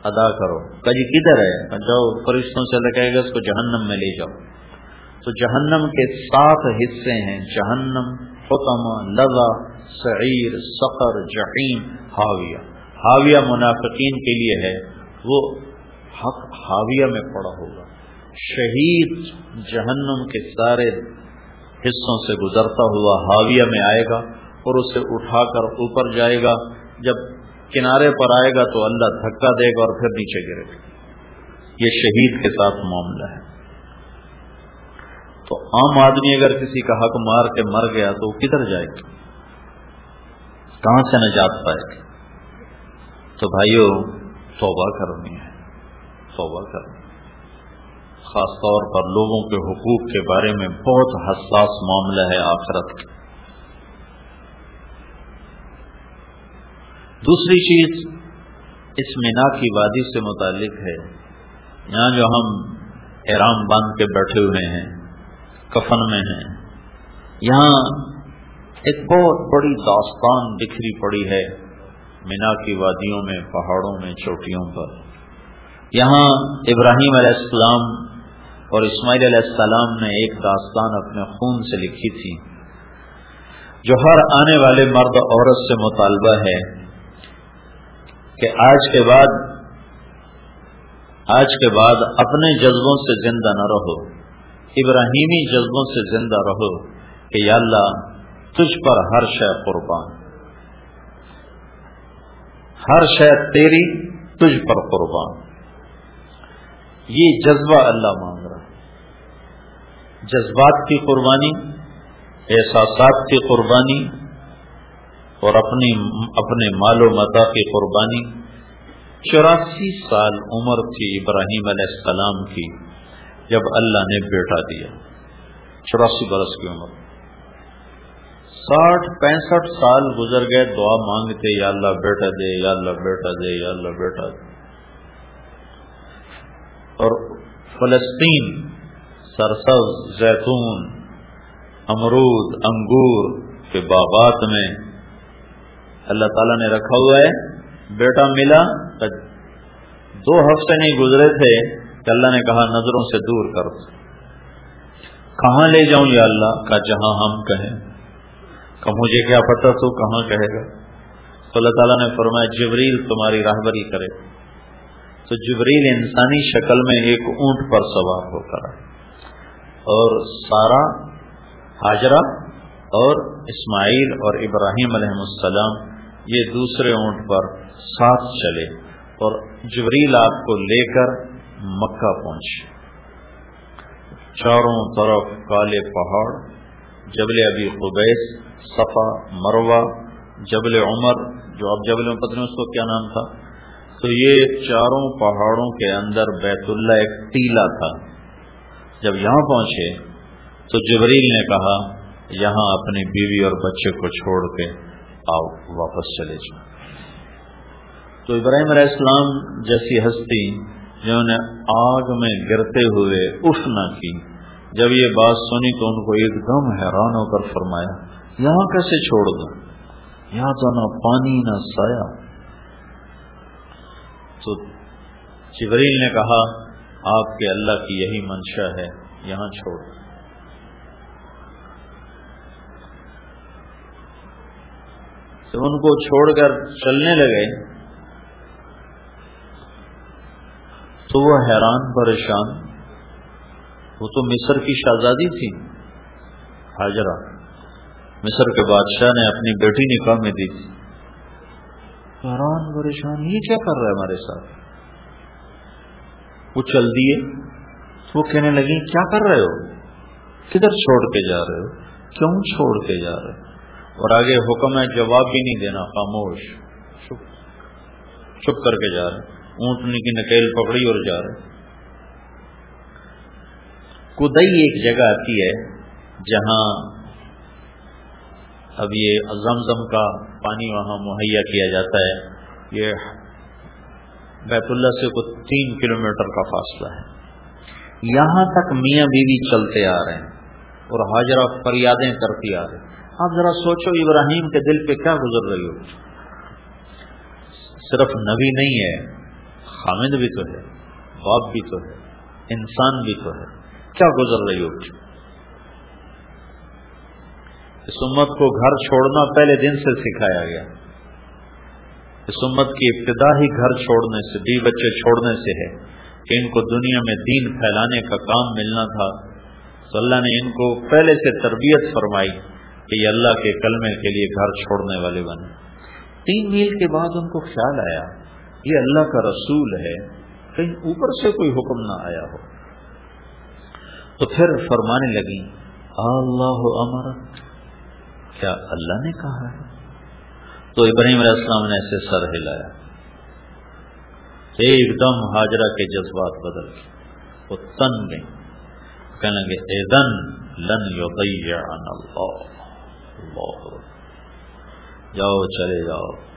ادا کرو۔ جی کدھر ہے؟ جاؤ، فرشتوں سے لگائے گا، اس کو جہنم میں لے جاؤ۔ تو جہنم کے سات حصے ہیں۔ جہنم فتما لذا، سعیر سفر جہیم حاویہ۔ حاویہ منافقین کے لیے ہے۔ وہ حق حاویہ میں پڑا ہوگا۔ شہید جہنم کے سارے حصوں سے گزرتا ہوا حاویہ میں آئے گا۔ اور اسے اٹھا کر اوپر جائے گا۔ جب کنارے پر آئے گا تو اللہ دھکا دے گا اور پھر نیچے گرے گا۔ یہ شہید کے ساتھ معاملہ ہے۔ تو عام آدمی اگر کسی کا حق مار کے مر گیا تو وہ کدھر جائے گا؟ کہاں سے نجات پائے گا تو بھائیو، توبہ کرنی ہے۔ توبہ کرنی خاص طور پر لوگوں کے حقوق کے بارے میں بہت حساس معاملہ ہے آخرت دوسری چیز اس مینا کی وادی سے متعلق ہے۔ یہاں جو ہم احرام باندھ کے بیٹھے ہوئے ہیں، کفن میں ہیں، یہاں ایک بہت بڑی داستان بکھری پڑی ہے مینا کی وادیوں میں، پہاڑوں میں، چوٹیوں پر۔ یہاں ابراہیم علیہ السلام اور اسماعیل علیہ السلام نے ایک داستان اپنے خون سے لکھی تھی۔ جو ہر آنے والے مرد عورت سے مطالبہ ہے کہ آج کے بعد آج کے بعد اپنے جذبوں سے زندہ نہ رہو۔ ابراہیمی جذبوں سے زندہ رہو کہ یا اللہ تجھ پر ہر شے قربان۔ ہر شے تیری تجھ پر قربان۔ یہ جذبہ اللہ مانگ رہا جذبات کی قربانی، احساسات کی قربانی اور اپنی اپنے مال و متا کی قربانی۔ چوراسی سال عمر تھی ابراہیم علیہ السلام کی، جب اللہ نے بیٹا دیا۔ چوراسی برس کی عمر۔ ساٹھ پینسٹھ سال گزر گئے، دعا مانگتے، یا اللہ بیٹا دے، یا اللہ بیٹا دے، یا اللہ بیٹا دے۔ اور فلسطین سرسب زیتون، امرود، انگور کے باغات میں اللہ تعالیٰ نے رکھا ہوا ہے۔ بیٹا ملا دو ہفتے نہیں گزرے تھے کہ اللہ نے کہا نظروں سے دور کر کہاں لے جاؤں یا اللہ؟ کا جہاں ہم کہیں۔ کہ مجھے کیا پتا تو کہاں کہے گا۔ تو اللہ تعالیٰ نے فرمایا جبریل تمہاری راہبری کرے۔ تو جبریل انسانی شکل میں ایک اونٹ پر سوار ہو کر اور سارا حاجرہ اور اسماعیل اور ابراہیم علیہ السلام یہ دوسرے اونٹ پر ساتھ چلے اور جبریل آپ کو لے کر مکہ پہنچے۔ چاروں طرف کالے پہاڑ، جبل ابی قبیس، صفا مروا جبل عمر، جو اب جبل میں پتہ اس کو کیا نام تھا۔ تو یہ چاروں پہاڑوں کے اندر بیت اللہ ایک ٹیلا تھا۔ جب یہاں پہنچے تو جبریل نے کہا، یہاں اپنی بیوی اور بچے کو چھوڑ کے آؤ، واپس چلے جاؤ۔ تو ابراہیم علیہ السلام جیسی ہستی، جنہوں نے آگ میں گرتے ہوئے اف نہ کی، جب یہ بات سنی تو ان کو ایک دم حیران ہو کر فرمایا، یہاں کیسے چھوڑ دو؟ یہاں تو نہ پانی نہ سایہ۔ تو جبریل نے کہا، آپ کے اللہ کی یہی منشا ہے، یہاں چھوڑ۔ تو ان کو چھوڑ کر چلنے لگے تو وہ حیران پریشان، وہ تو مصر کی شہزادی تھی، حاجرہ۔ مصر کے بادشاہ نے اپنی بیٹی نکاح میں دی تھی۔ حیران، پریشان، یہ کیا کر رہا ہے ہمارے ساتھ؟ وہ چل دیے، وہ کہنے لگی کیا کر رہے ہو؟ کدھر چھوڑ کے جا رہے ہو؟ کیوں چھوڑ کے جا رہے ہو؟ اور آگے حکم ہے جواب بھی نہیں دینا خاموش۔ چھپ کر کے جا رہے۔ اونٹنی کی نکیل پکڑی اور جا رہے۔ کدئی ایک جگہ آتی ہے جہاں اب یہ زمزم کا پانی وہاں مہیا کیا جاتا ہے۔ یہ بیت اللہ سے کچھ تین کلومیٹر کا فاصلہ ہے۔ یہاں تک میاں بیوی چلتے آ رہے ہیں اور حاجرہ فریادیں کرتی آ رہے آپ ذرا سوچو، ابراہیم کے دل پہ کیا گزر رہی ہو؟ صرف نبی نہیں ہے حامد بھی تو ہے، باپ بھی تو ہے، انسان بھی تو ہے۔ کیا گزر رہی ہو؟ اس امت کو گھر چھوڑنا پہلے دن سے سکھایا گیا۔ اس امت کی ابتدا ہی گھر چھوڑنے سے بی بچے چھوڑنے سے ہے کہ ان کو دنیا میں دین پھیلانے کا کام ملنا تھا۔ تو اللہ نے ان کو پہلے سے تربیت فرمائی۔ کہ یہ اللہ کے کلمے کے لیے گھر چھوڑنے والے بنے۔ تین میل کے بعد ان کو خیال آیا، یہ اللہ کا رسول ہے، کہیں اوپر سے کوئی حکم نہ آیا ہو۔ تو پھر فرمانے لگی اللہ امرت کیا اللہ نے کہا ہے؟ تو ابراہیم علیہ السلام نے ایسے سر ہلایا۔ ایک دم حاجرہ کے جذبات بدل گئے۔ وہ تن گئی کہنے لگے ایدن لن اللہ۔ جاؤ چلے جاؤ۔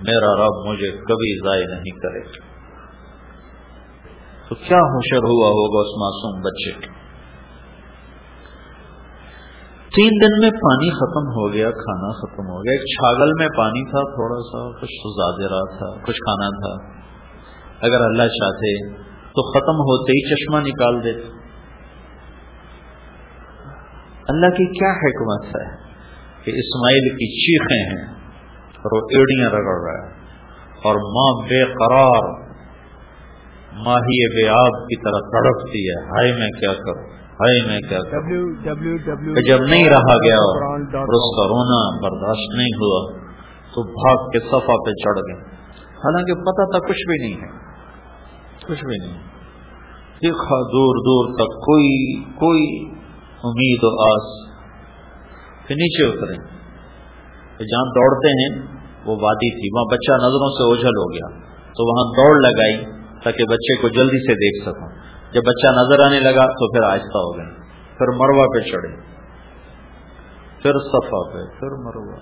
میرا رب مجھے کبھی ضائع نہیں کرے۔ تو کیا ہوشر ہوا ہوگا اس معصوم بچے کے؟ تین دن میں پانی ختم ہو گیا، کھانا ختم ہو گیا۔ ایک چھاگل میں پانی تھا تھوڑا سا، کچھ زیادہ رہا تھا، کچھ کھانا تھا۔ اگر اللہ چاہتے تو ختم ہوتے ہی چشمہ نکال دیتے۔ اللہ کی کیا حکمت ہے؟ کہ اسماعیل کی چیخیں ہیں اور وہ ایڑیاں رگڑ رہا ہے۔ اور ماں بے قرار ماہی بے آب کی طرح تڑپتی ہے۔ ہائے میں کیا کروں؟ میں کیا جب نہیں رہا گیا اور اس کا رونا برداشت نہیں ہوا تو بھاگ کے صفا پہ چڑھ گئے۔ حالانکہ پتا تھا کچھ بھی نہیں ہے۔ کچھ بھی نہیں۔ دیکھا دور دور تک کوئی کوئی امید و آس پھر نیچے اترے۔ جہاں دوڑتے ہیں، وہ وادی تھی۔ وہاں بچہ نظروں سے اوجھل ہو گیا۔ تو وہاں دوڑ لگائی تاکہ بچے کو جلدی سے دیکھ سکوں۔ جب بچہ نظر آنے لگا تو پھر آہستہ ہو گئے۔ پھر مروا پہ چڑھے۔ پھر صفا پہ، پھر مروا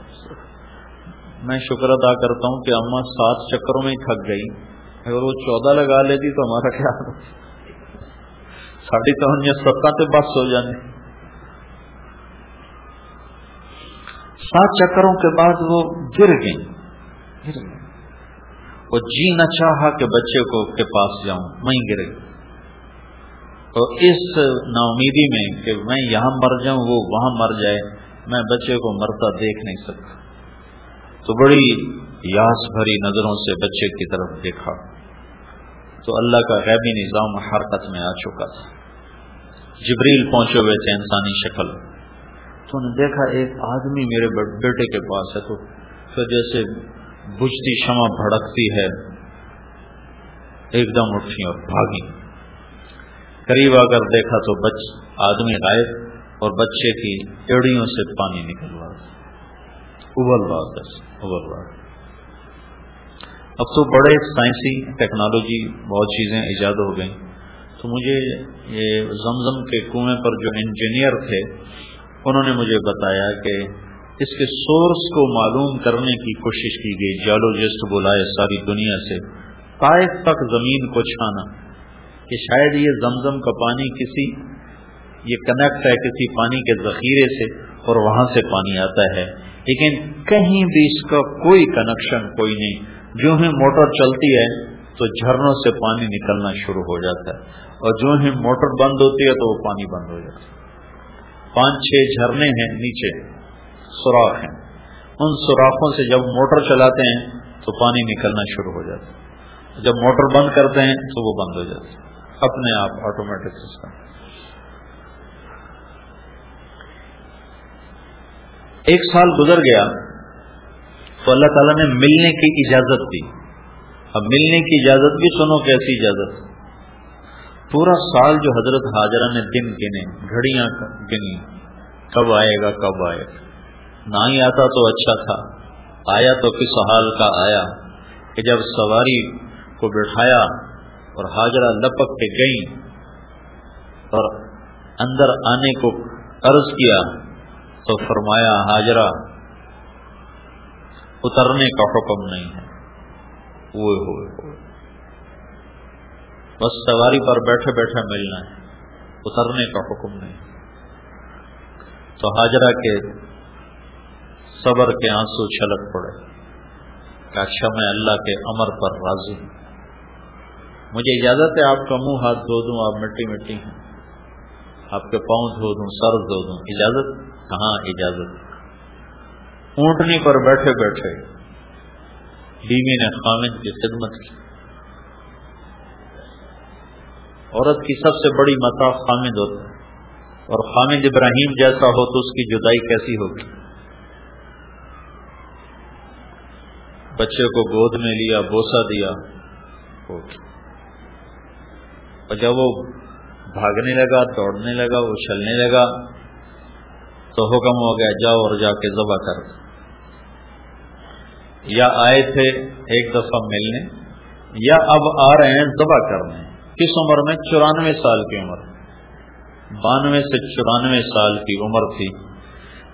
میں شکر ادا کرتا ہوں کہ اما سات چکروں میں تھک گئی۔ اگر وہ چودہ لگا لیتی تو ہمارا کیا؟ ساڑھی تو ستہ پہ بس ہو جانے۔ سات چکروں کے بعد وہ گر گئی وہ جی نہ چاہا کہ بچے کو کے پاس جاؤں میں گر گئی تو اس نا امیدی میں کہ میں یہاں مر جاؤں، وہ وہاں مر جائے، میں بچے کو مرتا دیکھ نہیں سکتا۔ تو بڑی یاس بھری نظروں سے بچے کی طرف دیکھا۔ تو اللہ کا غیبی نظام حرکت میں آ چکا تھا۔ جبریل پہنچے ہوئے تھے انسانی شکل۔ تو نے دیکھا ایک آدمی میرے بیٹے کے پاس ہے تو پھر جیسے بجتی شمع بھڑکتی ہے۔ ایک دم اٹھی اور بھاگی قریب اگر دیکھا تو بچ آدمی غائب اور بچے کی ایڑیوں سے پانی نکل رہا ابل رہا ابل رہا۔ اب تو بڑے سائنسی ٹیکنالوجی بہت چیزیں ایجاد ہو گئیں۔ تو مجھے یہ زمزم کے کنویں پر جو انجینئر تھے انہوں نے مجھے بتایا کہ اس کے سورس کو معلوم کرنے کی کوشش کی گئی جیولوجسٹ بلائے ساری دنیا سے پائپ تک زمین کو چھانا، کہ شاید یہ زمزم کا پانی کسی، یہ کنیکٹ ہے کسی پانی کے ذخیرے سے اور وہاں سے پانی آتا ہے۔ لیکن کہیں بھی اس کا کوئی کنیکشن کوئی نہیں۔ جو ہی موٹر چلتی ہے تو جھرنوں سے پانی نکلنا شروع ہو جاتا ہے۔ اور جو ہی موٹر بند ہوتی ہے تو وہ پانی بند ہو جاتا ہے۔ پانچ چھ جھرنے ہیں نیچے، سوراخ ہیں۔ ان سوراخوں سے جب موٹر چلاتے ہیں تو پانی نکلنا شروع ہو جاتا ہے۔ جب موٹر بند کرتے ہیں تو وہ بند ہو جاتا ہے۔ اپنے آپ آٹومیٹک سسٹم ایک سال گزر گیا۔ تو اللہ تعالیٰ نے ملنے کی اجازت دی۔ اب ملنے کی اجازت بھی سنو کیسی اجازت۔ پورا سال جو حضرت حاضرہ نے دن گنے، گھڑیاں گنی، کب آئے گا، کب آئے گا۔ نہ ہی آتا تو اچھا تھا، آیا تو کس حال کا آیا، کہ جب سواری کو بٹھایا اور حاجرہ لپک کے گئی اور اندر آنے کو عرض کیا تو فرمایا، حاجرہ، اترنے کا حکم نہیں ہے۔ ہوئے ہوئے ہوئے۔ بس سواری پر بیٹھے بیٹھے ملنا ہے، اترنے کا حکم نہیں۔ تو حاجرہ کے صبر کے آنسو چھلک پڑے۔ کہ اچھا میں اللہ کے امر پر راضی ہوں۔ مجھے اجازت ہے، آپ کا منہ ہاتھ دھو دوں، آپ مٹی مٹی ہیں۔ آپ کے پاؤں دھو دوں، سر دھو دوں۔ اجازت؟ کہاں اجازت؟ اونٹنی پر بیٹھے بیٹھے، بیوی نے خامد کی خدمت کی۔ عورت کی سب سے بڑی متا خامد ہوتا ہے۔ اور خامد ابراہیم جیسا ہو تو اس کی جدائی کیسی ہوگی؟ بچے کو گود میں لیا بوسا دیا اور جب وہ بھاگنے لگا، دوڑنے لگا، وہ چلنے لگا، تو حکم ہو گیا، جاؤ اور جا کے ذبح کر۔ یا آئے تھے ایک دفعہ ملنے، یا اب آ رہے ہیں ذبح کرنے۔ کس عمر میں؟ چورانوے سال کی عمر۔ بانوے سے چورانوے سال کی عمر تھی۔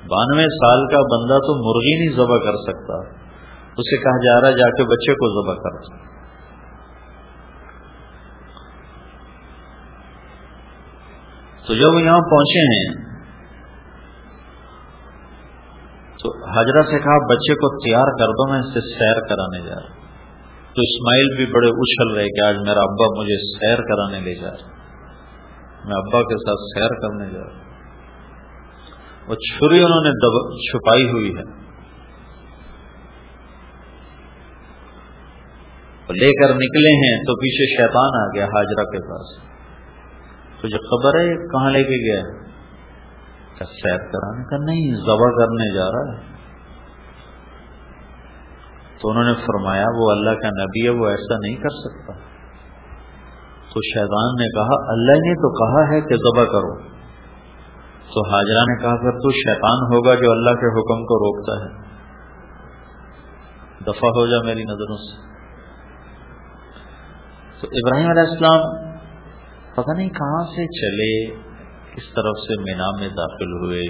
بانوے سال کا بندہ تو مرغی نہیں ذبح کر سکتا۔ اسے کہا جا رہا جا کے بچے کو ذبح کر۔ تو جب یہاں پہنچے ہیں، تو حجرہ سے کہا، بچے کو تیار کر دو، میں اسے سیر کرانے جا رہا ہوں۔ تو اسماعیل بھی بڑے اچھل رہے کہ آج میرا ابا مجھے سیر کرانے لے جا رہا میں ابا کے ساتھ سیر کرنے جا رہا وہ چھری انہوں نے چھپائی ہوئی ہے۔ لے کر نکلے ہیں تو پیچھے شیطان آ گیا حاجرہ کے پاس۔ تجھے خبر ہے کہاں لے کے گیا سیر کرانے کا نہیں، ذبح کرنے جا رہا ہے۔ تو انہوں نے فرمایا وہ اللہ کا نبی ہے، وہ ایسا نہیں کر سکتا۔ تو شیطان نے کہا، اللہ نے تو کہا ہے کہ ذبح کرو۔ تو حاجرہ نے کہا، پھر تو شیطان ہوگا جو اللہ کے حکم کو روکتا ہے۔ دفاع ہو جا میری نظروں سے۔ تو ابراہیم علیہ السلام پتہ نہیں کہاں سے چلے اس طرف سے مینا میں داخل ہوئے۔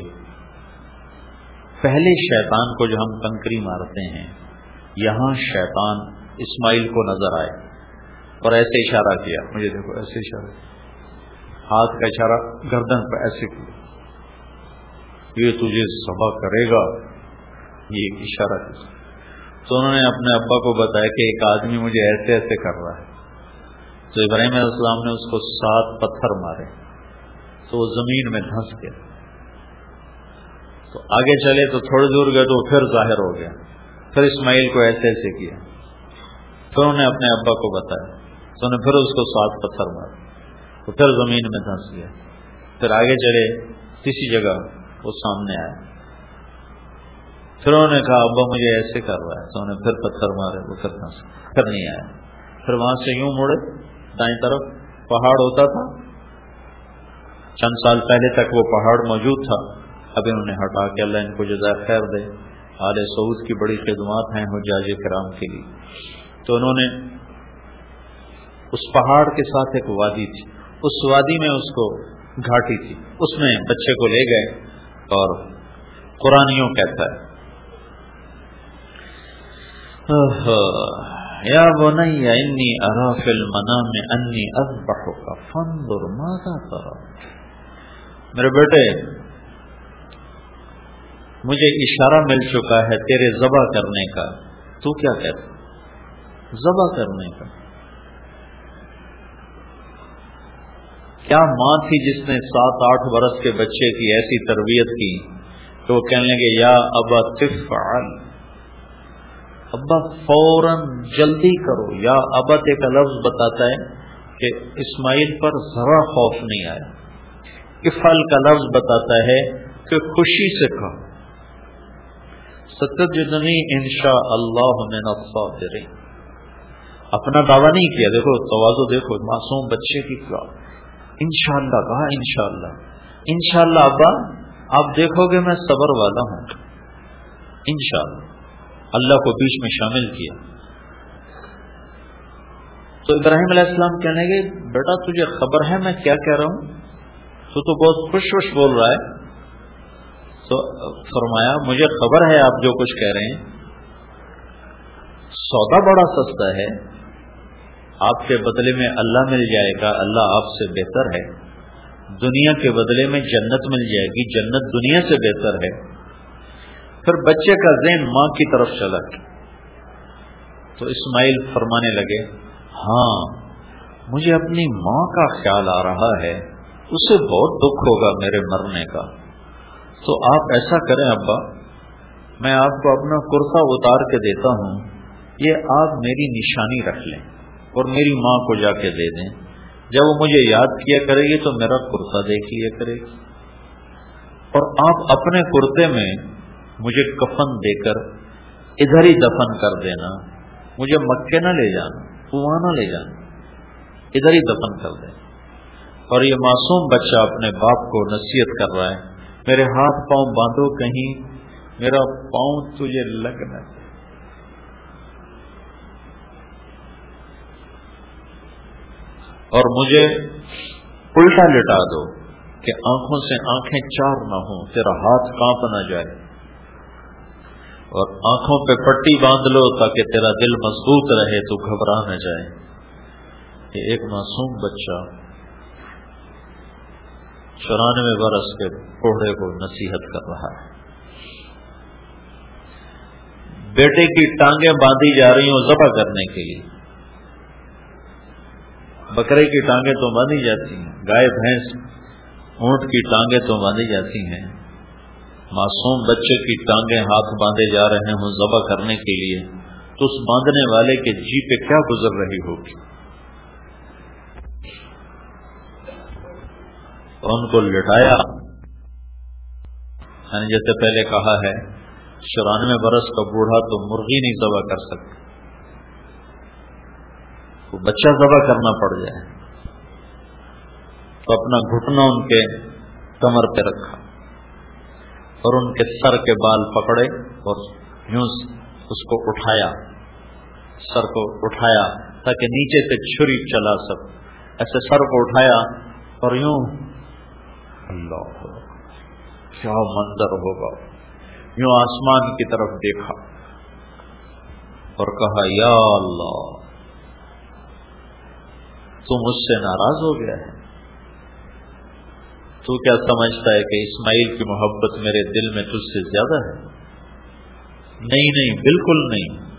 پہلے شیطان کو جو ہم کنکری مارتے ہیں یہاں شیطان اسماعیل کو نظر آئے اور ایسے اشارہ کیا۔ مجھے دیکھو ایسے اشارہ۔ ہاتھ کا اشارہ گردن پہ ایسے کیا۔ یہ تجھے سبا کرے گا۔ یہ اشارہ کیا تو انہوں نے اپنے ابا کو بتایا کہ ایک آدمی مجھے ایسے ایسے کر رہا ہے۔ تو ابراہیم علیہ السلام نے اس کو سات پتھر مارے۔ تو وہ زمین میں دھنس گیا۔ تو آگے چلے تو تھوڑی دور گئے تو پھر ظاہر ہو گیا۔ پھر اسماعیل کو ایسے ایسے کیا۔ پھر انہیں اپنے ابا کو بتایا۔ تو انہیں پھر اس کو سات پتھر مارا۔ تو پھر زمین میں دھنس گیا۔ پھر آگے چلے کسی جگہ وہ سامنے آیا۔ پھر انہوں نے کہا، ابا مجھے ایسے کر رہا ہے۔ تو انہیں پھر پتھر مارے، وہ پھر دھنس پھر نہیں آیا۔ پھر وہاں سے یوں مڑے، دائیں طرف پہاڑ ہوتا تھا۔ چند سال پہلے تک وہ پہاڑ موجود تھا۔ اب انہوں نے ہٹا کے اللہ ان کو جزائے خیر دے۔ آل سعود کی بڑی خدمات ہیں حجاج کرام کے لیے۔ تو انہوں نے اس پہاڑ کے ساتھ ایک وادی تھی۔ اس وادی میں اس کو گھاٹی تھی۔ اس میں بچے کو لے گئے اور قرآنیوں کہتا ہے۔ یا بنیا انی ارا فی المنام انی اذبحک، فانظر ماذا ترى میرے بیٹے مجھے اشارہ مل چکا ہے تیرے ذبح کرنے کا۔ تو کیا کہتا ذبح کرنے کا۔ کیا ماں تھی جس نے سات آٹھ برس کے بچے کی ایسی تربیت کی؟ کہ وہ کہنے لگے، یا ابا تفعل۔ ابا فوراً جلدی کرو۔ یا ابت ایک لفظ بتاتا ہے کہ اسماعیل پر ذرا خوف نہیں آیا۔ افل کا لفظ بتاتا ہے کہ خوشی سے کہو۔ ستجدنی انشاء اللہ من الصابرین. اپنا دعویٰ نہیں کیا، دیکھو، توازو دیکھو، معصوم بچے کی انشاءاللہ، کہا انشاءاللہ. انشاءاللہ، ابا، آپ دیکھو گے میں صبر والا ہوں۔ انشاءاللہ، اللہ کو بیچ میں شامل کیا۔ تو ابراہیم علیہ السلام کہنے گے بیٹا، تجھے خبر ہے میں کیا کہہ رہا ہوں؟ تو تو بہت خوش خوش بول رہا ہے۔ تو فرمایا، مجھے خبر ہے آپ جو کچھ کہہ رہے ہیں۔ سودا بڑا سستا ہے۔ آپ کے بدلے میں اللہ مل جائے گا، اللہ آپ سے بہتر ہے۔ دنیا کے بدلے میں جنت مل جائے گی، جنت دنیا سے بہتر ہے۔ پھر بچے کا ذہن ماں کی طرف چلا۔ تو اسماعیل فرمانے لگے ہاں مجھے اپنی ماں کا خیال آ رہا ہے، اسے بہت دکھ ہوگا میرے مرنے کا۔ تو آپ ایسا کریں ابا، میں آپ کو اپنا کرتا اتار کے دیتا ہوں، یہ آپ میری نشانی رکھ لیں اور میری ماں کو جا کے دے دیں۔ جب وہ مجھے یاد کیا کرے گی تو میرا کرتا دیکھ لیا کرے گی۔ اور آپ اپنے کرتے میں مجھے کفن دے کر ادھر ہی دفن کر دینا۔ مجھے مکے نہ لے جانا وہاں نہ لے جانا۔ ادھر ہی دفن کر دیں۔ اور یہ معصوم بچہ اپنے باپ کو نصیحت کر رہا ہے میرے ہاتھ پاؤں باندھو کہیں، میرا پاؤں تجھے لگنا اور مجھے الٹا لٹا دو کہ آنکھوں سے آنکھیں چار نہ ہوں، تیرا ہاتھ کانپ نہ جائے۔ اور آنکھوں پہ پٹی باندھ لو تاکہ تیرا دل مضبوط رہے، تو گھبرا نہ جائے۔ یہ ایک معصوم بچہ چورانوے برس کے کوڑے کو نصیحت کر رہا ہے۔ بیٹے کی ٹانگیں باندھی جا رہی ہوں ذبح کرنے کے لیے۔ بکرے کی ٹانگیں تو باندھی جاتی ہیں، گائے، بھینس، اونٹ کی ٹانگیں تو باندھی جاتی ہیں۔ معصوم بچے کی ٹانگیں ہاتھ باندھے جا رہے ہوں ذبح کرنے کے لیے۔ تو اس باندھنے والے کے جی پہ کیا گزر رہی ہوگی؟ ان کو لٹایا۔ یعنی جیسے پہلے کہا ہے، چورانوے برس کا بوڑھا تو مرغی نہیں ذبح کر سکتا۔ بچہ ذبح کرنا پڑ جائے۔ تو اپنا گھٹنا ان کے کمر پہ رکھا۔ اور ان کے سر کے بال پکڑے اور یوں اس کو اٹھایا۔ سر کو اٹھایا تاکہ نیچے سے چھری چلا سک ایسے سر کو اٹھایا اور یوں اللہ کیا منظر ہوگا؟ یوں آسمان کی طرف دیکھا اور کہا، یا اللہ تم اس سے ناراض ہو گیا ہے۔ تو کیا سمجھتا ہے کہ اسماعیل کی محبت میرے دل میں تجھ سے زیادہ ہے؟ نہیں نہیں، بالکل نہیں۔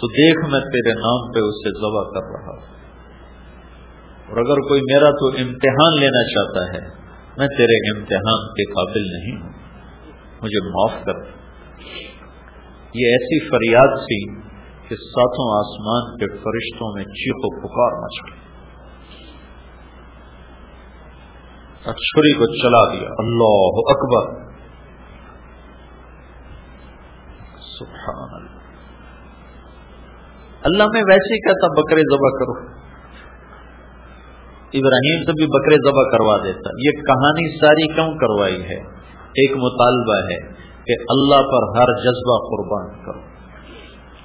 تو دیکھ میں تیرے نام پہ اسے ذبح کر رہا اور اگر کوئی میرا تو امتحان لینا چاہتا ہے میں تیرے امتحان کے قابل نہیں ہوں۔ مجھے معاف کر۔ یہ ایسی فریاد تھی کہ ساتوں آسمان کے فرشتوں میں چیخو پکار مچ گئی۔ چھری کو چلا دیا۔ اللہ اکبر۔ سبحان اللہ۔ اللہ میں ویسے ہی کہتا، بکرے ذبح کرو۔ ابراہیم سے بھی بکرے ذبح کروا دیتا۔ یہ کہانی ساری کیوں کروائی ہے؟ ایک مطالبہ ہے کہ اللہ پر ہر جذبہ قربان کرو۔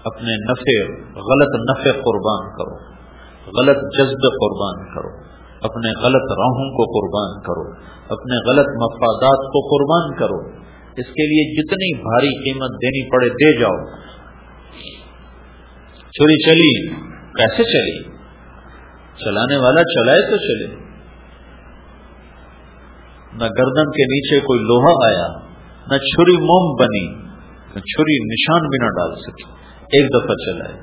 اپنے نفع، غلط نفع قربان کرو۔ غلط جذب قربان کرو۔ اپنے غلط راہوں کو قربان کرو۔ اپنے غلط مفادات کو قربان کرو۔ اس کے لیے جتنی بھاری قیمت دینی پڑے دے جاؤ۔ چھری چلی، کیسے چلی؟ چلانے والا چلائے تو چلے۔ نہ گردن کے نیچے کوئی لوہا آیا، نہ چھری موم بنی، نہ چھری نشان بھی نہ ڈال سکی۔ ایک دفعہ چلائے،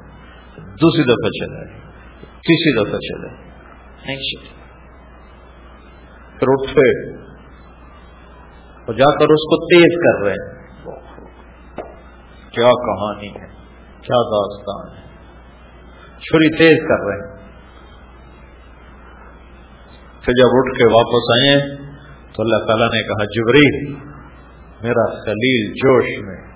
دوسری دفعہ چلائے، تیسری دفعہ چلائے۔ نہیں چلے۔ پھر اٹھے۔ اور جا کر اس کو تیز کر رہے ہیں۔ کیا کہانی ہے، کیا داستان ہے۔ چھری تیز کر رہے ہیں۔ پھر جب اٹھ کے واپس آئے تو اللہ تعالیٰ نے کہا، جبریل، میرا خلیل جوش میں۔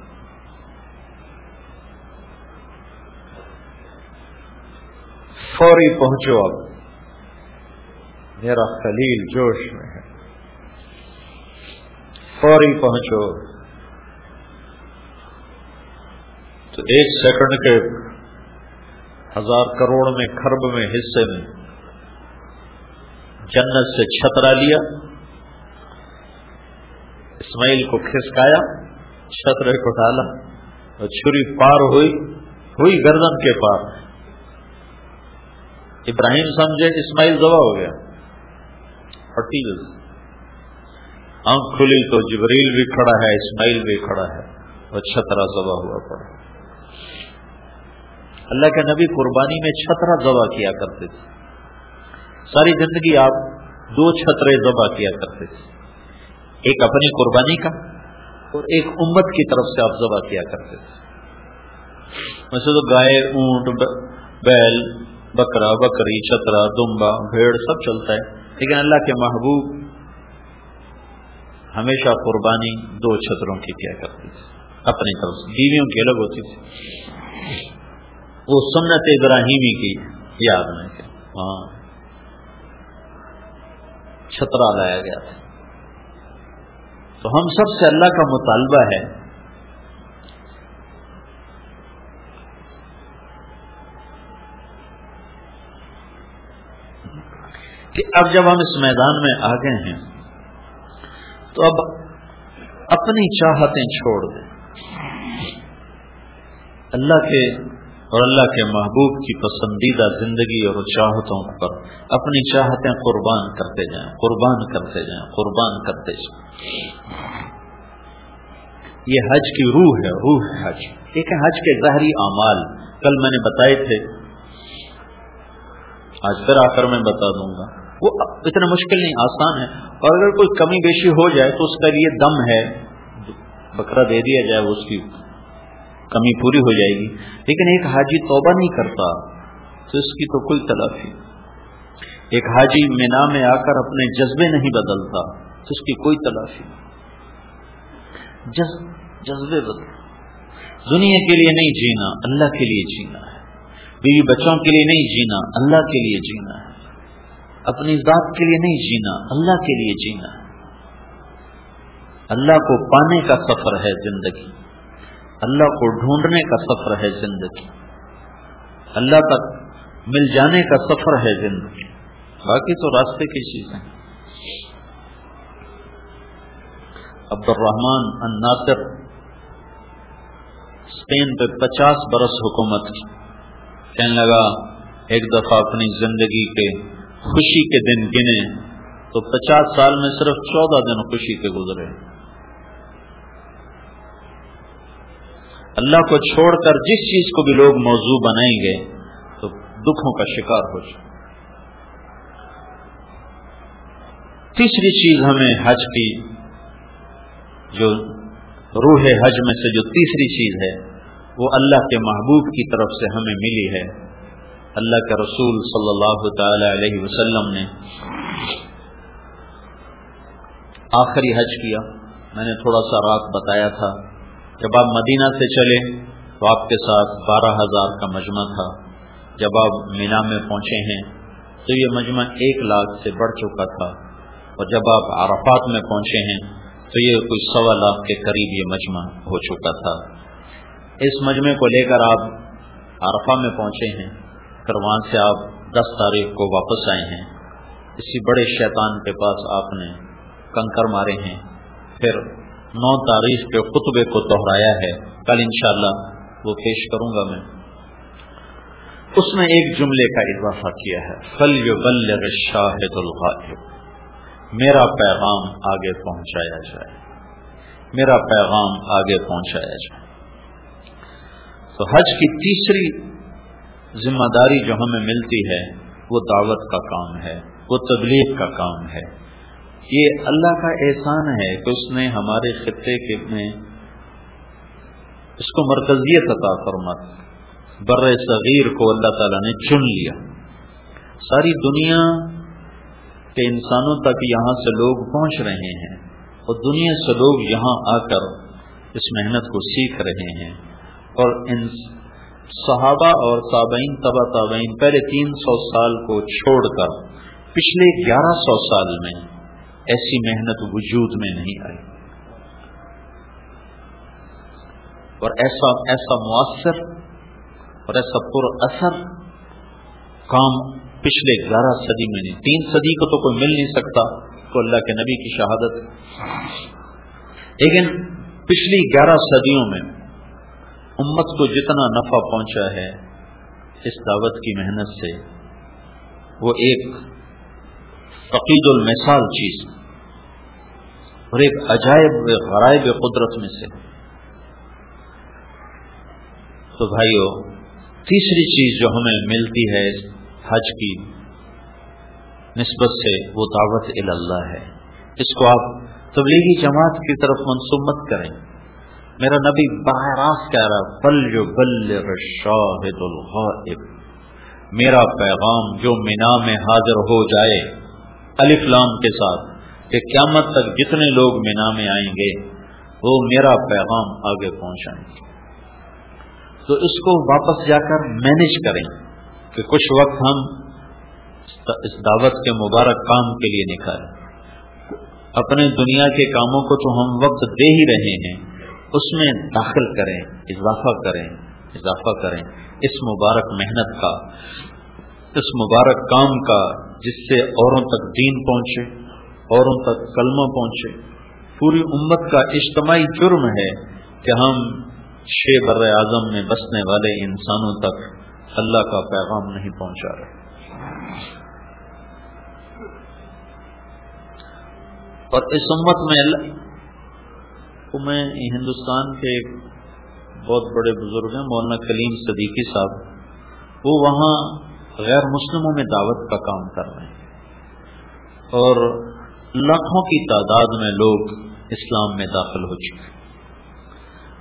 فوری پہنچو اب۔ میرا خلیل جوش میں ہے۔ فوری پہنچو۔ تو ایک سیکنڈ کے ہزار کروڑ میں کھرب میں حصے میں جنت سے چھترا لیا، اسماعیل کو کھسکایا، چھترے کو ڈالا اور چھری پار ہوئی ہوئی گردن کے پار۔ ابراہیم سمجھے، اسماعیل دبا ہو گیا۔ پھٹی آنکھ کھلی تو جبریل بھی کھڑا ہے، اسماعیل بھی کھڑا ہے اور چھترا ذبح ہوا پڑا۔ اللہ کے نبی قربانی میں چھترا ذبح کیا کرتے تھے۔ ساری زندگی آپ دو چھترے ذبح کیا کرتے تھے۔ ایک اپنی قربانی کا اور ایک امت کی طرف سے آپ ذبح کیا کرتے تھے۔ ویسے تو گائے، اونٹ بیل، بکرا، بکری، چھترا، دمبا، بھیڑ سب چلتا ہے۔ لیکن اللہ کے محبوب ہمیشہ قربانی دو چھتروں کی کیا کرتی تھی اپنی طرف سے، بیویوں کی الگ ہوتی تھی۔ وہ سنت ابراہیمی کی یاد میں ہاں۔ چھترا لایا گیا تھا۔ تو ہم سب سے اللہ کا مطالبہ ہے کہ اب جب ہم اس میدان میں آ گئے ہیں، تو اب اپنی چاہتیں چھوڑ دیں۔ اللہ کے اور اللہ کے محبوب کی پسندیدہ زندگی اور چاہتوں پر اپنی چاہتیں قربان کرتے جائیں، قربان کرتے جائیں، قربان کرتے جائیں۔ یہ حج کی روح ہے روح ہے حج۔ ایک حج کے ظاہری اعمال۔ کل میں نے بتائے تھے۔ آج پھر آ کر میں بتا دوں گا۔ وہ اتنا مشکل نہیں، آسان ہے۔ اور اگر کوئی کمی بیشی ہو جائے تو اس کا لیے دم ہے۔ بکرا دے دیا جائے اس کی۔ کمی پوری ہو جائے گی۔ لیکن ایک حاجی توبہ نہیں کرتا تو اس کی تو کوئی تلافی۔ ایک حاجی مینا میں آ کر اپنے جذبے نہیں بدلتا تو اس کی کوئی تلافی جذبے بدل۔ دنیا کے لیے نہیں جینا، اللہ کے لیے جینا ہے۔ بیوی بچوں کے لیے نہیں جینا، اللہ کے لیے جینا ہے۔ اپنی ذات کے لیے نہیں جینا، اللہ کے لیے جینا اللہ کو پانے کا سفر ہے زندگی۔ اللہ کو ڈھونڈنے کا سفر ہے زندگی۔ اللہ تک مل جانے کا سفر ہے زندگی۔ باقی تو راستے کی چیزیں۔ عبد الرحمان الناصر اسپین پہ پچاس برس حکومت کی۔ کہنے لگا، ایک دفعہ اپنی زندگی کے خوشی کے دن گنے تو پچاس سال میں صرف چودہ دن خوشی کے گزرے۔ اللہ کو چھوڑ کر جس چیز کو بھی لوگ موضوع بنائیں گے، تو دکھوں کا شکار ہو جائے۔ تیسری چیز ہمیں حج کی، جو روح حج میں سے جو تیسری چیز ہے، وہ اللہ کے محبوب کی طرف سے ہمیں ملی ہے۔ اللہ کے رسول صلی اللہ تعالی علیہ وسلم نے آخری حج کیا۔ میں نے تھوڑا سا رات بتایا تھا۔ جب آپ مدینہ سے چلے تو آپ کے ساتھ بارہ ہزار کا مجمع تھا۔ جب آپ مینا میں پہنچے ہیں تو یہ مجمع ایک لاکھ سے بڑھ چکا تھا۔ اور جب آپ عرفات میں پہنچے ہیں تو یہ کوئی سوا لاکھ کے قریب یہ مجمع ہو چکا تھا۔ اس مجمع کو لے کر آپ عرفہ میں پہنچے ہیں، پھر وہاں سے آپ دس تاریخ کو واپس آئے ہیں۔ اسی بڑے شیطان کے پاس آپ نے کنکر مارے ہیں۔ پھر نو تاریخ کے خطبے کو دوہرایا ہے۔ کل انشاءاللہ وہ پیش کروں گا میں۔ اس میں ایک جملے کا اضافہ کیا ہے۔ فل شاہد الغائب۔ میرا پیغام آگے پہنچایا جائے۔ میرا پیغام آگے پہنچایا جائے۔ تو حج کی تیسری ذمہ داری جو ہمیں ملتی ہے، وہ دعوت کا کام ہے، وہ تبلیغ کا کام ہے۔ یہ اللہ کا احسان ہے کہ اس نے ہمارے خطے کے میں اس کو مرکزیت عطا فرمت بر صغیر کو اللہ تعالیٰ نے چن لیا۔ ساری دنیا کے انسانوں تک یہاں سے لوگ پہنچ رہے ہیں اور دنیا سے لوگ یہاں آ کر اس محنت کو سیکھ رہے ہیں۔ اور صحابہ اور تابعین، تبا تابعین، پہلے تین سو سال کو چھوڑ کر پچھلے گیارہ سو سال میں ایسی محنت وجود میں نہیں آئی۔ اور ایسا ایسا مؤثر اور ایسا پر اثر کام پچھلے گیارہ صدی میں نہیں، تین صدی کو تو کوئی مل نہیں سکتا تو اللہ کے نبی کی شہادت۔ لیکن پچھلی گیارہ صدیوں میں امت کو جتنا نفع پہنچا ہے، اس دعوت کی محنت سے وہ ایک فقید المثال چیز. اور ایک عجائب غرائب قدرت میں سے. تو بھائیو، تیسری چیز جو ہمیں ملتی ہے حج کی نسبت سے، وہ دعوت اللہ ہے. اس کو آپ تبلیغی جماعت کی طرف منسوب مت کریں. میرا نبی باہراس کہہ رہا بل جو بل شاہد الغائب. میرا پیغام جو مینا میں حاضر ہو جائے الف لام کے ساتھ کہ قیامت تک جتنے لوگ مینا میں آئیں گے، وہ میرا پیغام آگے پہنچائیں گے۔ تو اس کو واپس جا کر مینج کریں کہ کچھ وقت ہم اس دعوت کے مبارک کام کے لیے نکالیں اپنے دنیا کے کاموں کو تو ہم وقت دے ہی رہے ہیں، اس میں داخل کریں، اضافہ کریں اضافہ کریں۔ اس مبارک محنت کا، اس مبارک کام کا جس سے اوروں تک دین پہنچے، اوروں تک کلمہ پہنچے۔ پوری امت کا اجتماعی جرم ہے کہ ہم شے بر اعظم میں بسنے والے انسانوں تک اللہ کا پیغام نہیں پہنچا رہے۔ اور اس امت میں میں ہندوستان کے ایک بہت بڑے بزرگ ہیں، مولانا کلیم صدیقی صاحب۔ وہ وہاں غیر مسلموں میں دعوت کا کام کر رہے ہیں۔ اور لاکھوں کی تعداد میں لوگ اسلام میں داخل ہو چکے۔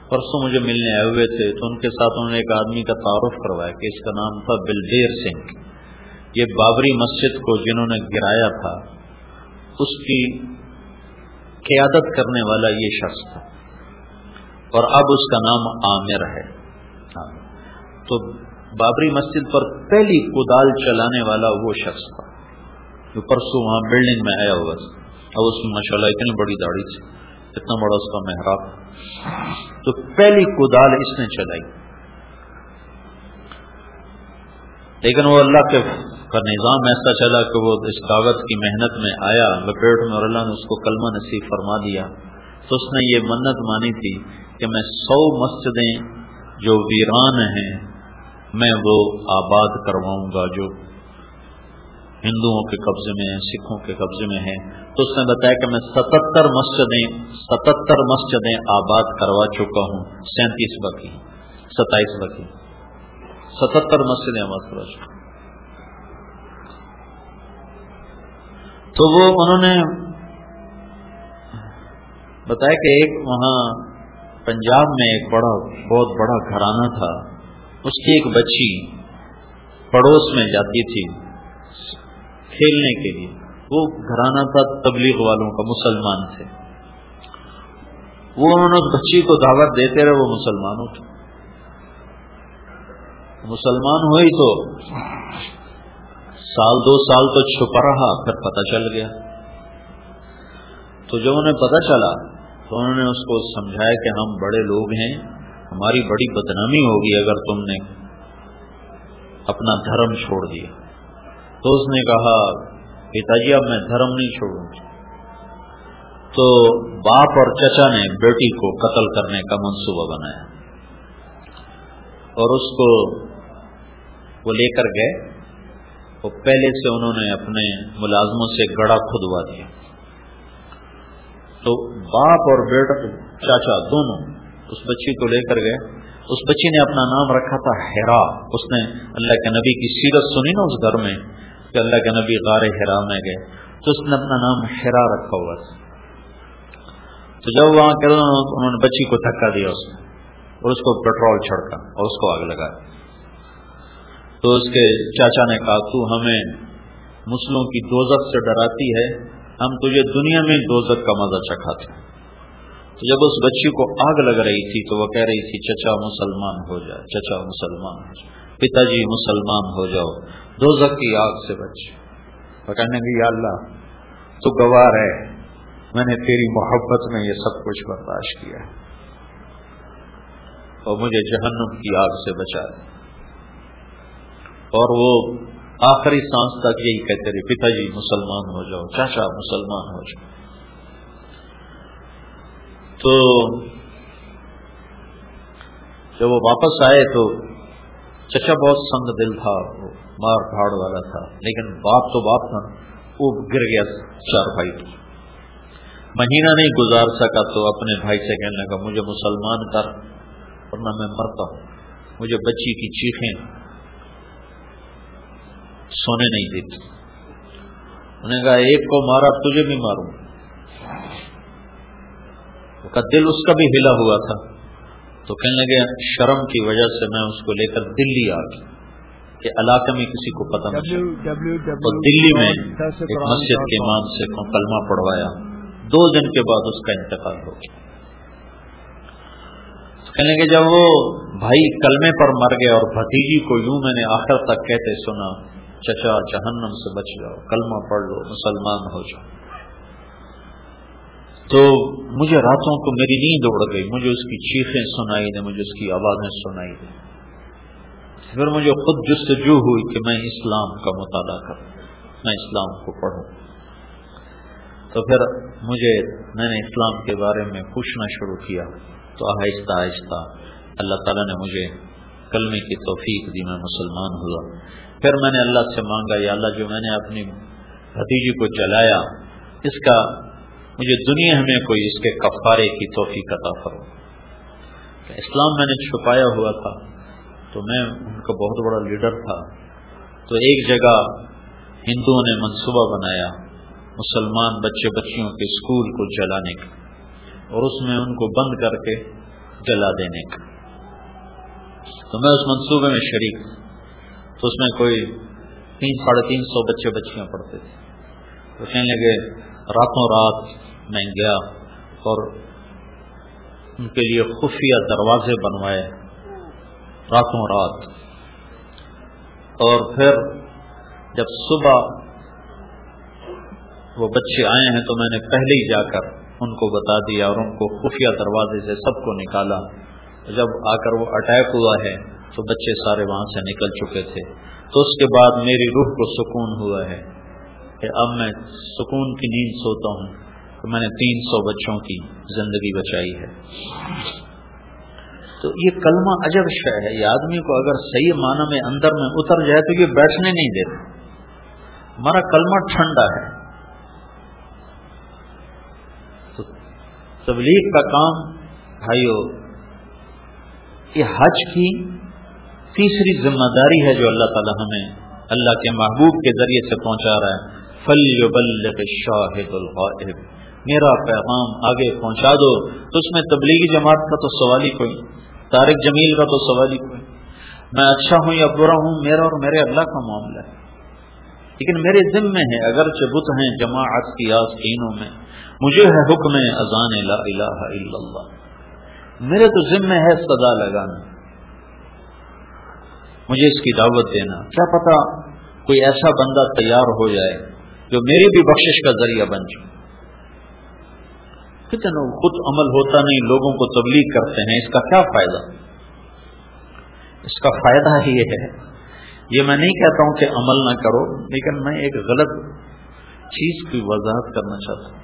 پرسوں مجھے ملنے آئے ہوئے تھے تو ان کے ساتھ انہوں نے ایک آدمی کا تعارف کروایا کہ اس کا نام تھا بلدیر سنگھ۔ یہ بابری مسجد کو جنہوں نے گرایا تھا، اس کی قیادت کرنے والا یہ شخص تھا۔ اور اب اس کا نام عامر ہے۔ تو بابری مسجد پر پہلی کدال چلانے والا وہ شخص تھا۔ جو پرسوں وہاں بلڈنگ میں آیا ہوا تھا۔ اب اس میں ماشاء اللہ اتنی بڑی داڑھی تھی، اتنا بڑا اس کا محراب۔ تو پہلی کدال اس نے چلائی۔ لیکن وہ اللہ کے کا نظام ایسا چلا کہ وہ اس کاغذ کی محنت میں آیا۔ لپیٹ میں اور اللہ نے اس کو کلمہ نصیب فرما دیا۔ تو اس نے یہ منت مانی تھی کہ میں سو مسجدیں جو ویران ہیں میں وہ آباد کرواؤں گا جو ہندوؤں کے قبضے میں ہیں، سکھوں کے قبضے میں ہیں۔ تو اس نے بتایا کہ میں ستہتر مسجدیں ستہتر مسجدیں آباد کروا چکا ہوں۔ سینتیس بکی ستائیس بکی ستہتر مسجدیں آباد کروا چکا تو وہ انہوں نے بتایا کہ ایک وہاں پنجاب میں ایک بڑا، بہت بڑا گھرانہ تھا۔ اس کی ایک بچی پڑوس میں جاتی تھی کھیلنے کے لیے۔ وہ گھرانہ تھا تبلیغ والوں کا، مسلمان تھے۔ وہ انہوں نے بچی کو دعوت دیتے رہے، وہ مسلمانوں کی مسلمان ہوئی تو سال دو سال تو چھپا رہا، پھر پتہ چل گیا۔ تو جب انہیں پتہ چلا تو انہوں نے اس کو سمجھایا کہ ہم بڑے لوگ ہیں۔ ہماری بڑی بدنامی ہوگی اگر تم نے اپنا دھرم چھوڑ دیا۔ تو اس نے کہا پتا جی اب میں دھرم نہیں چھوڑوں تو باپ اور چچا نے بیٹی کو قتل کرنے کا منصوبہ بنایا۔ اور اس کو وہ لے کر گئے۔ وہ پہلے سے انہوں نے اپنے ملازموں سے گڑا کھدوا دیا۔ تو باپ اور بیٹا چاچا دونوں اس بچی کو لے کر گئے۔ اس بچی نے اپنا نام رکھا تھا ہیرا۔ اس نے اللہ کے نبی کی سیرت سنی نا اس گھر میں کہ اللہ کے نبی غار ہرا میں گئے۔ تو اس نے اپنا نام ہرا رکھا ہوا تھا۔ تو جب وہاں کہ انہوں نے بچی کو دھکا دیا اس نے اور اس کو پیٹرول چھڑکا اور اس کو آگ لگا تو اس کے چاچا نے کہا، تو ہمیں مسلموں کی دوزت سے ڈراتی ہے، ہم تجھے دنیا میں دوزت کا مزہ چکھاتے ہیں۔ تو جب اس بچی کو آگ لگ رہی تھی تو وہ کہہ رہی تھی، چچا مسلمان ہو جائے چچا مسلمان ہو جائے پتا جی مسلمان ہو جاؤ دو کی آگ سے بچ۔ وہ کہنے اللہ، تو گوار ہے، میں نے تیری محبت میں یہ سب کچھ برداشت کیا۔ اور مجھے جہنم کی آگ سے بچا۔ اور وہ آخری سانس تک یہی کہتے رہے پتا جی مسلمان ہو جاؤ چاچا مسلمان ہو جاؤ۔ تو جب وہ واپس آئے تو چچا بہت سنگ دل تھا مار پھاڑ والا تھا، لیکن باپ تو باپ تھا، وہ گر گیا چار بھائی کی مہینہ نہیں گزار سکا تو اپنے بھائی سے کہنے لگا، مجھے مسلمان کر، ورنہ میں مرتا ہوں۔ مجھے بچی کی چیخیں سونے نہیں دیتی۔ انہوں نے کہا، ایک کو مارا، تجھے بھی ماروں۔ کا دل اس کا بھی ہلا ہوا تھا۔ تو کہنے لگے شرم کی وجہ سے میں اس کو لے کر دلی آ گئی کہ علاقے میں کسی کو پتہ نہیں تو دلی میں ایک مسجد کے امام سے کلمہ پڑھوایا۔ دو دن کے بعد اس کا انتقال ہو گیا۔ کہنے کہ جب وہ بھائی کلمے پر مر گئے اور بھتیجی کو یوں میں نے آخر تک کہتے سنا چچا جہنم سے بچ جاؤ کلمہ پڑھ لو مسلمان ہو جاؤ۔ تو مجھے راتوں کو میری نیند اڑ گئی، مجھے اس کی چیخیں سنائی دیں، مجھے اس کی آوازیں سنائی دیں۔ پھر مجھے خود جستجو ہوئی کہ میں اسلام کا مطالعہ کروں، میں اسلام کو پڑھوں۔ تو پھر مجھے، میں نے اسلام کے بارے میں پوچھنا شروع کیا، تو آہستہ آہستہ اللہ تعالیٰ نے مجھے کلمے کی توفیق دی، میں مسلمان ہوا۔ پھر میں نے اللہ سے مانگا، یا اللہ جو میں نے اپنی بھتیجی کو جلایا، اس کا مجھے دنیا میں کوئی اس کے کفارے کی توفیق عطا فرو اسلام میں نے چھپایا ہوا تھا، تو میں ان کا بہت بڑا لیڈر تھا۔ تو ایک جگہ ہندوؤں نے منصوبہ بنایا مسلمان بچے بچیوں کے اسکول کو جلانے کا اور اس میں ان کو بند کر کے جلا دینے کا۔ تو میں اس منصوبے میں شریک تو اس میں کوئی تین، ساڑھے تین سو بچے بچیاں پڑھتے تھے۔ تو کہنے لگے راتوں رات میں گیا اور ان کے لیے خفیہ دروازے بنوائے راتوں رات۔ اور پھر جب صبح وہ بچے آئے ہیں تو میں نے پہلے ہی جا کر ان کو بتا دیا اور ان کو خفیہ دروازے سے سب کو نکالا۔ جب آ کر وہ اٹیک ہوا ہے تو بچے سارے وہاں سے نکل چکے تھے۔ تو اس کے بعد میری روح کو سکون ہوا ہے۔ کہ اب میں سکون کی نیند سوتا ہوں۔ کہ میں نے تین سو بچوں کی زندگی بچائی ہے۔ تو یہ کلمہ عجب شہ ہے۔ یہ آدمی کو اگر صحیح معنی میں اندر میں اتر جائے تو یہ بیٹھنے نہیں دیتے ہمارا کلمہ ٹھنڈا ہے۔ تو تبلیغ کا کام، بھائیو، یہ حج کی تیسری ذمہ داری ہے جو اللہ تعالیٰ ہمیں اللہ کے محبوب کے ذریعے سے پہنچا رہا ہے۔ فل شاہد الغائب۔ میرا پیغام آگے پہنچا دو۔ تو اس میں تبلیغی جماعت کا تو سوال ہی کوئی، طارق جمیل کا تو سوال ہی کوئی۔ میں اچھا ہوں یا برا ہوں، میرا اور میرے اللہ کا معاملہ ہے۔ لیکن میرے ذمے ہے اگر چبت ہیں جماعت کی آستینوں میں، مجھے ہے حکم اذان لا الہ الا اللہ۔ میرے تو ذمے ہے سزا لگانا۔ مجھے اس کی دعوت دینا۔ کیا پتا کوئی ایسا بندہ تیار ہو جائے جو میری بھی بخشش کا ذریعہ بن جائے۔ کتنے خود عمل ہوتا نہیں، لوگوں کو تبلیغ کرتے ہیں، اس کا کیا فائدہ؟ اس کا فائدہ یہ ہے۔ یہ میں نہیں کہتا ہوں کہ عمل نہ کرو، لیکن میں ایک غلط چیز کی وضاحت کرنا چاہتا ہوں۔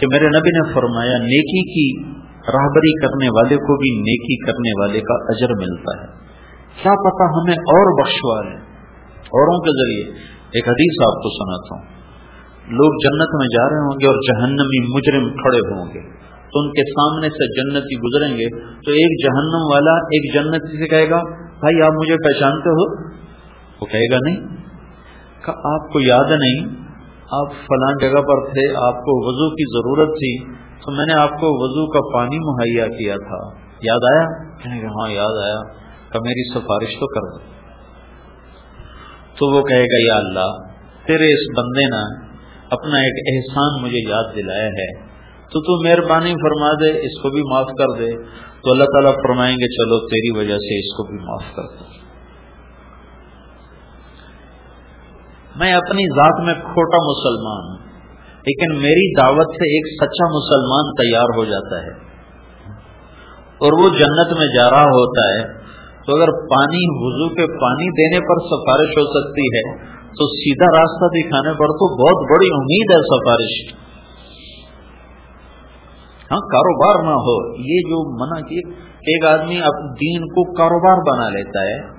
کہ میرے نبی نے فرمایا، نیکی کی راہبری کرنے والے کو بھی نیکی کرنے والے کا اجر ملتا ہے۔ کیا پتا ہمیں اور بخشوا لیں اوروں کے ذریعے ایک حدیث آپ کو سناتا ہوں۔ لوگ جنت میں جا رہے ہوں گے اور جہنمی مجرم کھڑے ہوں گے۔ تو ان کے سامنے سے جنتی گزریں گے۔ تو ایک جہنم والا ایک جنتی سے کہے گا، بھائی، آپ مجھے پہچانتے ہو؟ وہ کہے گا، نہیں۔ کہ آپ کو یاد نہیں، آپ فلاں جگہ پر تھے، آپ کو وضو کی ضرورت تھی۔ تو میں نے آپ کو وضو کا پانی مہیا کیا تھا۔ یاد آیا؟ کہنے کہ ہاں یاد آیا۔ کہ میری سفارش تو کر دو۔ تو وہ کہے گا، یا اللہ، تیرے اس بندے نے اپنا ایک احسان مجھے یاد دلایا ہے، تو تو مہربانی فرما دے، اس کو بھی معاف کر دے۔ تو اللہ تعالیٰ فرمائیں گے، چلو، تیری وجہ سے اس کو بھی معاف کر دو میں اپنی ذات میں کھوٹا مسلمان ہوں، لیکن میری دعوت سے ایک سچا مسلمان تیار ہو جاتا ہے۔ اور وہ جنت میں جا رہا ہوتا ہے تو اگر پانی وضو کے پانی دینے پر سفارش ہو سکتی ہے، تو سیدھا راستہ دکھانے پر تو بہت بڑی امید ہے سفارش۔ ہاں کاروبار نہ ہو، یہ جو منع کی ایک آدمی دین کو کاروبار بنا لیتا ہے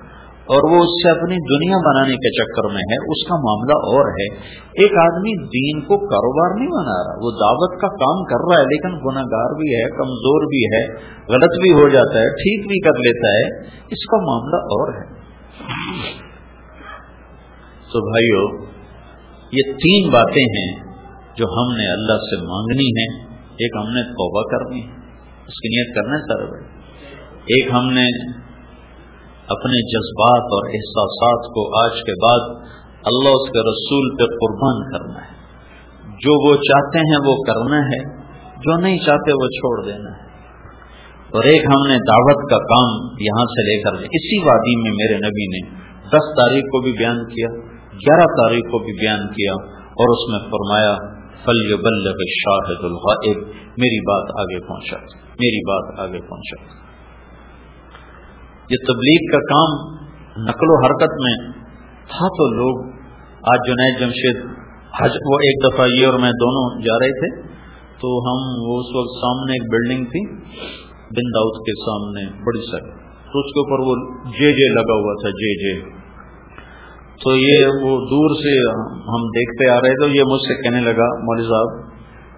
اور وہ اس سے اپنی دنیا بنانے کے چکر میں ہے، اس کا معاملہ اور ہے۔ ایک آدمی دین کو کاروبار نہیں بنا رہا، وہ دعوت کا کام کر رہا ہے، لیکن گناگار بھی ہے، کمزور بھی ہے، غلط بھی ہو جاتا ہے، ٹھیک بھی کر لیتا ہے۔ اس کا معاملہ اور ہے۔ تو بھائیو، یہ تین باتیں ہیں جو ہم نے اللہ سے مانگنی ہے ایک ہم نے توبہ کرنی ہے۔ اس کی نیت کرنا ہے سر بھائی۔ ایک ہم نے اپنے جذبات اور احساسات کو آج کے بعد اللہ اس کے رسول پہ قربان کرنا ہے۔ جو وہ چاہتے ہیں وہ کرنا ہے، جو نہیں چاہتے وہ چھوڑ دینا ہے۔ اور ایک ہم نے دعوت کا کام یہاں سے لے کر اسی وادی میں میرے نبی نے دس تاریخ کو بھی بیان کیا، گیارہ تاریخ کو بھی بیان کیا اور اس میں فرمایا فل بلغ شاہد الغائب۔ میری بات آگے پہنچا۔ میری بات آگے پہنچا۔ یہ تبلیغ کا کام نقل و حرکت میں تھا تو لوگ آج جنید جمشید حج، وہ ایک دفعہ یہ اور میں دونوں جا رہے تھے، تو ہم وہ اس وقت سامنے ایک بلڈنگ تھی، بن داؤد کے سامنے، بڑی سر تو اس کے اوپر وہ جے جے لگا ہوا تھا، جے جے۔ تو یہ وہ دور سے ہم دیکھتے آ رہے تھے، یہ مجھ سے کہنے لگا، مولوی صاحب،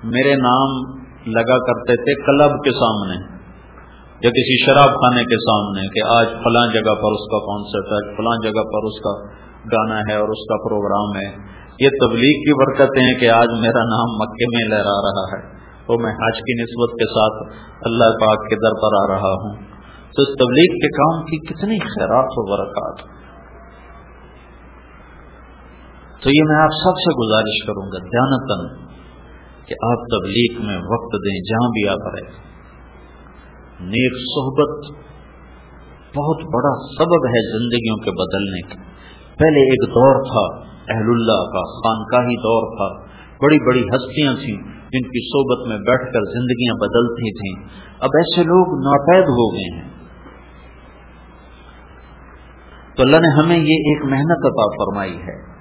میرے نام لگا کرتے تھے کلب کے سامنے۔ یا کسی شراب خانے کے سامنے کہ آج فلاں جگہ پر اس کا کانسرٹ ہے فلاں جگہ پر اس کا گانا ہے اور اس کا پروگرام ہے۔ یہ تبلیغ کی برکتیں ہیں کہ آج میرا نام مکے میں لہرا رہا ہے۔ تو میں حج کی نسبت کے ساتھ اللہ پاک کے در پر آ رہا ہوں۔ تو اس تبلیغ کے کام کی کتنی خیرات و برکات۔ تو یہ میں آپ سب سے گزارش کروں گا دھیانتن کہ آپ تبلیغ میں وقت دیں جہاں بھی آپ رہے نیک صحبت بہت بڑا سبب ہے زندگیوں کے بدلنے کا۔ پہلے ایک دور تھا اہل اللہ کا خانقاہی دور تھا۔ بڑی بڑی ہستیاں تھیں جن کی صحبت میں بیٹھ کر زندگیاں بدلتی تھیں۔ اب ایسے لوگ ناپید ہو گئے ہیں۔ تو اللہ نے ہمیں یہ ایک محنت عطا فرمائی ہے۔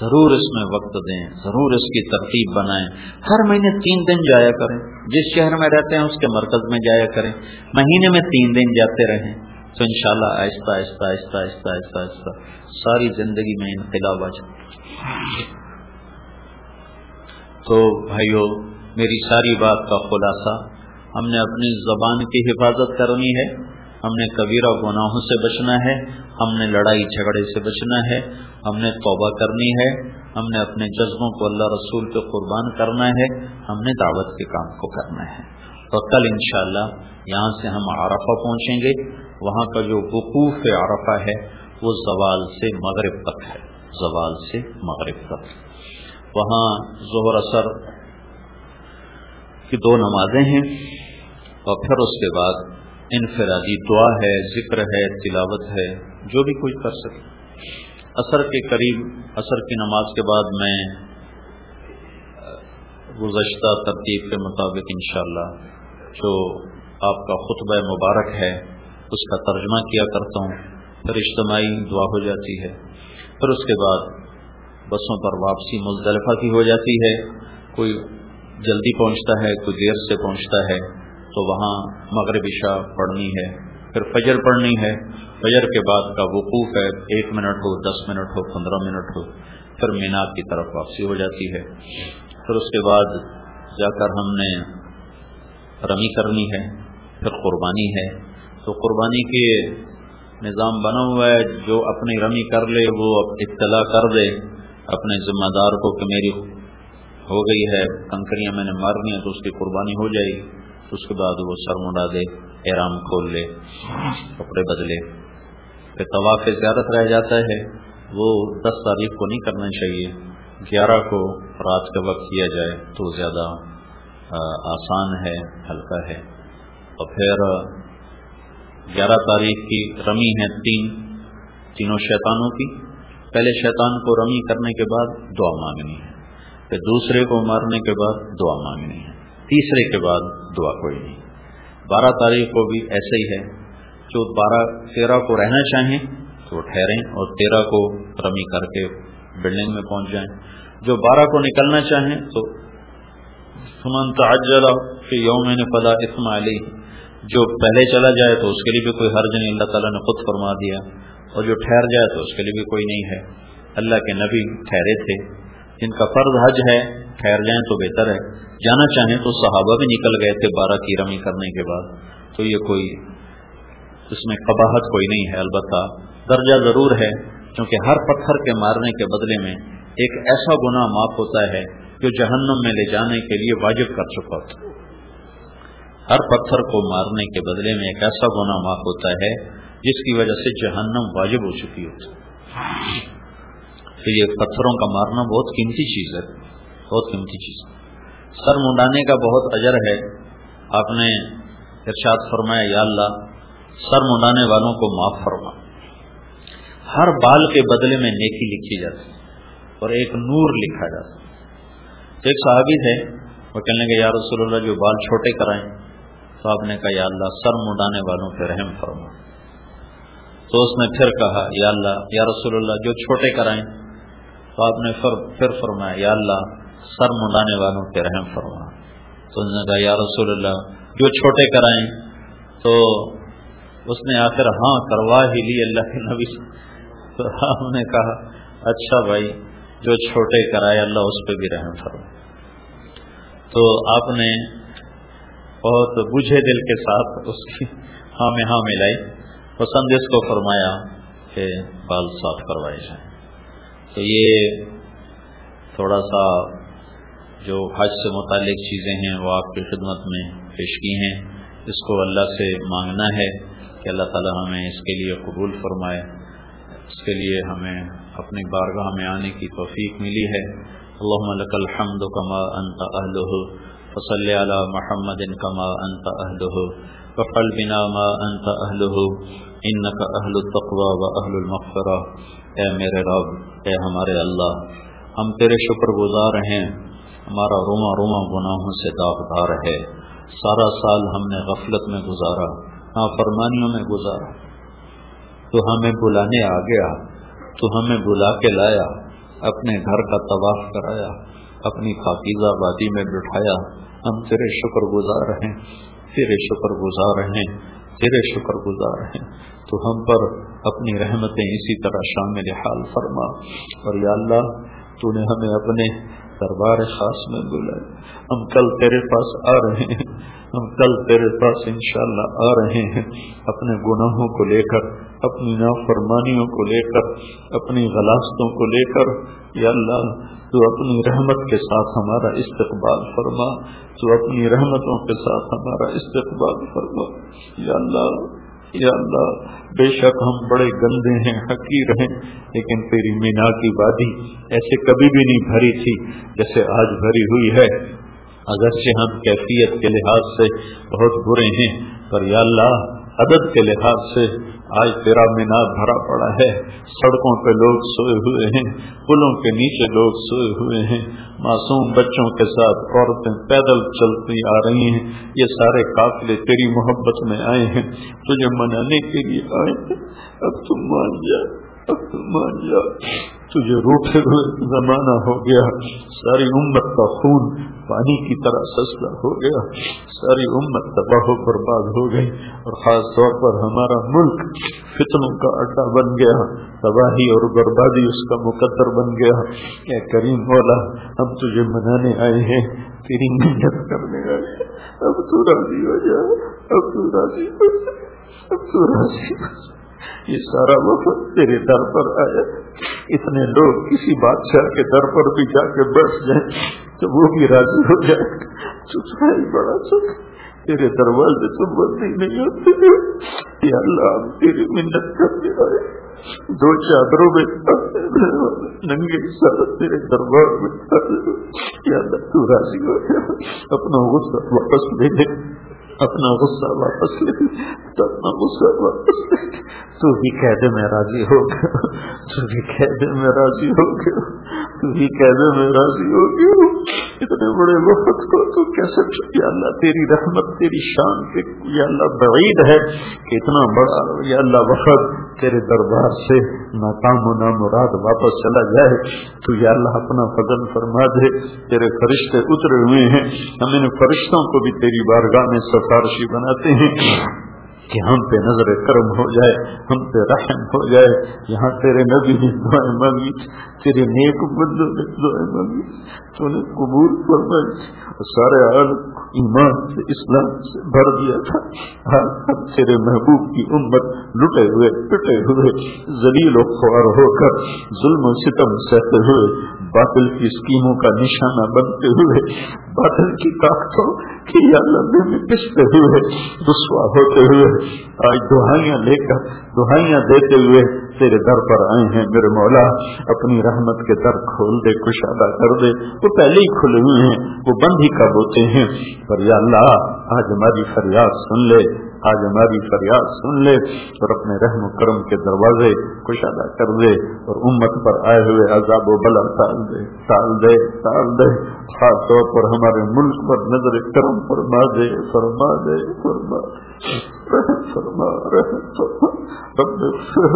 ضرور اس میں وقت دیں، ضرور اس کی ترتیب بنائیں۔ ہر مہینے تین دن جایا کریں۔ جس شہر میں رہتے ہیں، اس کے مرکز میں جایا کریں۔ مہینے میں تین دن جاتے رہیں۔ تو انشاءاللہ آہستہ آہستہ آہستہ آہستہ آہستہ آہستہ ساری زندگی میں انقلاب آ جائے۔ تو بھائیو، میری ساری بات کا خلاصہ، ہم نے اپنی زبان کی حفاظت کرنی ہے۔ ہم نے کبیرہ گناہوں سے بچنا ہے۔ ہم نے لڑائی جھگڑے سے بچنا ہے۔ ہم نے توبہ کرنی ہے، ہم نے اپنے جذبوں کو اللہ رسول پہ قربان کرنا ہے، ہم نے دعوت کے کام کو کرنا ہے۔ تو کل انشاءاللہ یہاں سے ہم عرفہ پہنچیں گے۔ وہاں کا جو وقوف عرفہ ہے، وہ زوال سے مغرب تک ہے۔ زوال سے مغرب تک۔ وہاں ظہر اثر کی دو نمازیں ہیں۔ اور پھر اس کے بعد انفرادی دعا ہے، ذکر ہے، تلاوت ہے، جو بھی کچھ کر سکے۔ اثر کے قریب اثر کی نماز کے بعد میں گزشتہ ترتیب کے مطابق انشاءاللہ جو آپ کا خطبہ مبارک ہے، اس کا ترجمہ کیا کرتا ہوں، پھر اجتماعی دعا ہو جاتی ہے۔ پھر اس کے بعد بسوں پر واپسی مزدلفہ کی ہو جاتی ہے۔ کوئی جلدی پہنچتا ہے، کوئی دیر سے پہنچتا ہے، تو وہاں مغرب عشاء پڑھنی ہے، پھر فجر پڑھنی ہے۔ فجر کے بعد کا وقوف ہے، ایک منٹ ہو، دس منٹ ہو، پندرہ منٹ ہو، پھر مینار کی طرف واپسی ہو جاتی ہے۔ پھر اس کے بعد جا کر ہم نے رمی کرنی ہے، پھر قربانی ہے۔ تو قربانی کے نظام بنا ہوا ہے، جو اپنی رمی کر لے، وہ اطلاع کر دے۔ اپنے ذمہ دار کو کہ میری ہو گئی ہے، کنکریاں میں نے مارنی ہے تو اس کی قربانی ہو جائے۔ گی اس کے بعد وہ سر مڈا دے، احرام کھول لے، کپڑے بدلے۔ پھر طواف زیارت رہ جاتا ہے، وہ دس تاریخ کو نہیں کرنا چاہیے، گیارہ کو رات کے وقت کیا جائے تو زیادہ آسان ہے، ہلکا ہے۔ اور پھر، گیارہ تاریخ کی رمی ہے تین، تینوں شیطانوں کی۔ پہلے شیطان کو رمی کرنے کے بعد دعا مانگنی ہے، پھر دوسرے کو مارنے کے بعد دعا مانگنی ہے، تیسرے کے بعد دعا کوئی نہیں۔ بارہ تاریخ کو بھی ایسے ہی ہے۔ جو بارہ تیرہ کو رہنا چاہیں تو ٹھہریں اور تیرہ کو رمی کر کے بلڈنگ میں پہنچ جائیں۔ جو بارہ کو نکلنا چاہیں تو سمن تعجل یوم نے پلا اسم علی جو پہلے چلا جائے تو اس کے لیے بھی کوئی حرج نہیں، اللہ تعالیٰ نے خود فرما دیا۔ اور جو ٹھہر جائے تو اس کے لیے بھی کوئی نہیں ہے۔ اللہ کے نبی ٹھہرے تھے۔ جن کا فرض حج ہے، ٹھہر جائیں تو بہتر ہے۔ جانا چاہیں تو صحابہ بھی نکل گئے تھے بارہ کی رمی کرنے کے بعد۔ تو یہ کوئی اس میں قباحت کوئی نہیں ہے، البتہ درجہ ضرور ہے، کیونکہ ہر پتھر کے مارنے کے بدلے میں ایک ایسا گناہ معاف ہوتا ہے جو جہنم میں لے جانے کے لیے واجب کر چکا تھا۔ ہر پتھر کو مارنے کے بدلے میں ایک ایسا گناہ معاف ہوتا ہے جس کی وجہ سے جہنم واجب ہو چکی ہوتی۔ تو یہ پتھروں کا مارنا بہت قیمتی چیز ہے، بہت قیمتی چیز۔ سر منڈانے کا بہت اجر ہے۔ آپ نے ارشاد فرمایا، یا اللہ سر منڈانے والوں کو معاف فرما۔ ہر بال کے بدلے میں نیکی لکھی جاتی اور ایک نور لکھا جاتا۔ ایک صحابی تھے، وہ کہنے کے یا رسول اللہ، جو بال چھوٹے کرائیں۔ تو آپ نے کہا، یا اللہ، سر منڈانے والوں پہ رحم فرما۔ تو اس نے پھر کہا، یا اللہ، یا رسول اللہ، جو چھوٹے کرائیں۔ تو آپ نے پھر فرمایا، یا اللہ، سر منڈانے والوں پہ رحم فرما۔ تو نے کہا، یا رسول اللہ، جو چھوٹے کرائیں۔ تو اس نے آخر ہاں کروا ہی لی اللہ کے نبی۔ تو ہاں ہم نے کہا اچھا بھائی، جو چھوٹے کرائے اللہ اس پہ بھی رحم فرما۔ تو آپ نے بہت بجھے دل کے ساتھ اس کی ہاں میں ہاں ملائی۔ پسند اس کو فرمایا کہ بال صاف کروائے جائیں۔ تو یہ تھوڑا سا جو حج سے متعلق چیزیں ہیں، وہ آپ کی خدمت میں پیش کی ہیں۔ اس کو اللہ سے مانگنا ہے۔ کہ اللہ تعالی ہمیں اس کے لیے قبول فرمائے، اس کے لیے ہمیں اپنی بارگاہ میں آنے کی توفیق ملی ہے۔ اللہم لک الحمد کما انت اہلہ، فصل علی محمد کما انت اہلہ وقل بنا ما انت اہلہ انکا اہل التقوی و اہل المغفرہ۔ اے میرے رب، اے ہمارے اللہ، ہم تیرے شکر گزار ہیں۔ ہمارا روما روما گناہوں سے داغدار ہے۔ سارا سال ہم نے غفلت میں گزارا۔ ہاں، فرمانیوں میں گزارا۔ تو ہمیں بلانے آ گیا، تو ہمیں بلا کے لایا، اپنے گھر کا طواف کرایا، اپنی پاکیزہ وادی میں بٹھایا۔ ہم تیرے شکر گزار ہیں، تیرے شکر گزار ہیں، تیرے شکر گزار ہیں۔ تو ہم پر اپنی رحمتیں اسی طرح شامل حال فرما۔ اور یا اللہ تو نے ہمیں اپنے دربار خاص میں بلایا ہم کل تیرے پاس آ رہے ہیں۔ ہم کل تیرے پاس انشاءاللہ آ رہے ہیں اپنے گناہوں کو لے کر، اپنی نافرمانیوں کو لے کر، اپنی غلاستوں کو لے کر۔ یا اللہ، تو اپنی رحمت کے ساتھ ہمارا استقبال فرما۔ تو اپنی رحمتوں کے ساتھ ہمارا استقبال فرما۔ یا اللہ یا اللہ، بے شک ہم بڑے گندے ہیں، حقیر ہیں، لیکن تیری مینا کی وادی ایسے کبھی بھی نہیں بھری تھی جیسے آج بھری ہوئی ہے۔ اگرچہ ہم کیفیت کے لحاظ سے بہت برے ہیں، پر یا اللہ، عدد کے لحاظ سے آج تیرا مینار بھرا پڑا ہے۔ سڑکوں پہ لوگ سوئے ہوئے ہیں، پلوں کے نیچے لوگ سوئے ہوئے ہیں۔ معصوم بچوں کے ساتھ عورتیں پیدل چلتی آ رہی ہیں۔ یہ سارے قافلے تیری محبت میں آئے ہیں۔ تجھے منانے کے لیے آئے ہیں۔ اب تم مان جا، اب تم مان جا۔ تجھے روٹے ہوئے زمانہ ہو گیا، ساری امت کا خون پانی کی طرح سستا ہو گیا، ساری امت تباہ و برباد ہو گئی اور خاص طور پر ہمارا ملک فتنوں کا اڈا بن گیا، تباہی اور بربادی اس کا مقدر بن گیا۔ اے کریم مولا، ہم تجھے منانے آئے ہیں، تیری محنت کرنے آئے اب تو راضی ہو جا، اب تو راضی ہو جا، اب تو راضی ہو جا۔ یہ سارا وقت تیرے در پر آیا۔ اتنے لوگ کسی بادشاہ کے در پر بھی جا کے بیٹھ جائیں تو وہ بھی راضی ہو جائے۔ سچائی بڑا سکھ تیرے دروازے تو بندی نہیں ہوتے۔ یا اللہ، ہم تیری منت کرنے آئے۔ دو چادروں میں ننگے سر تیرے دربار میں یا اللہ، تو راضی ہو گیا اپنا غصہ واپس لے لے۔ اپنا غصہ واپس لے تو اپنا غصہ واپس لے تو بھی کہہ دے میں راضی ہو گیا، تو بھی کہہ دے میں راضی ہو گیا، تو بھی کہہ دے میں راضی ہو گیا۔ اتنے بڑے وقت کو تو کیسے یا اللہ تیری رحمت، تیری شان کے یا اللہ بعید ہے کہ اتنا بڑا، یا اللہ وقت تیرے دربار سے ناکام و نامراد واپس چلا جائے۔ تو یا اللہ اپنا فضل فرما دے، تیرے فرشتے اترے ہوئے ہیں۔ ہم ان فرشتوں کو بھی تیری بارگاہ میں سفر سفارشی بناتے ہیں کہ ہم پہ نظر کرم ہو جائے، ہم پہ رحم ہو جائے۔ یہاں تیرے نبی نے دعائیں مانگی تیرے نیک بندوں نے دعائیں مانگی تو نے قبول فرمائی۔ سارے عالم ایمان سے، اسلام سے بھر دیا تھا۔ ہاں، ہم تیرے محبوب کی امت لٹے ہوئے، پٹے ہوئے، ذلیل و خوار ہو کر ظلم و ستم سہتے ہوئے، باطل کی اسکیموں کا نشانہ بنتے ہوئے، باطل کی طاقتوں کی اللہ میں پستے ہوئے، رسوا ہوتے ہوئے، آج دہائیاں لے کر، دہائیاں دیتے ہوئے تیرے در پر آئے ہیں میرے مولا، اپنی رحمت کے در کھول دے کشادہ کر دے۔ وہ پہلے ہی کھلے ہوئے ہیں، وہ بند ہی کر ہوتے ہیں؟ پر یا اللہ، آج ہماری فریاد سن لے۔ آج ہماری فریاد سن لے اور اپنے رحم و کرم کے دروازے کشادہ کر دے اور امت پر آئے ہوئے عذاب و بلا ٹال دے ٹال دے ٹال دے۔ خاص طور پر ہمارے ملک پر نظر کرم فرما دے فرما دے فرما دے۔ رب اغفر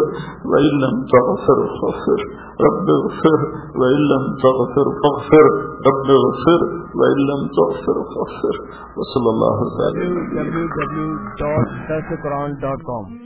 وإن لم تغفر فاغفر رب اغفر وإن لم تغفر فاغفر رب اغفر وإن لم تغفر فاغفر وصلى الله عليه وسلم www.dasquran.com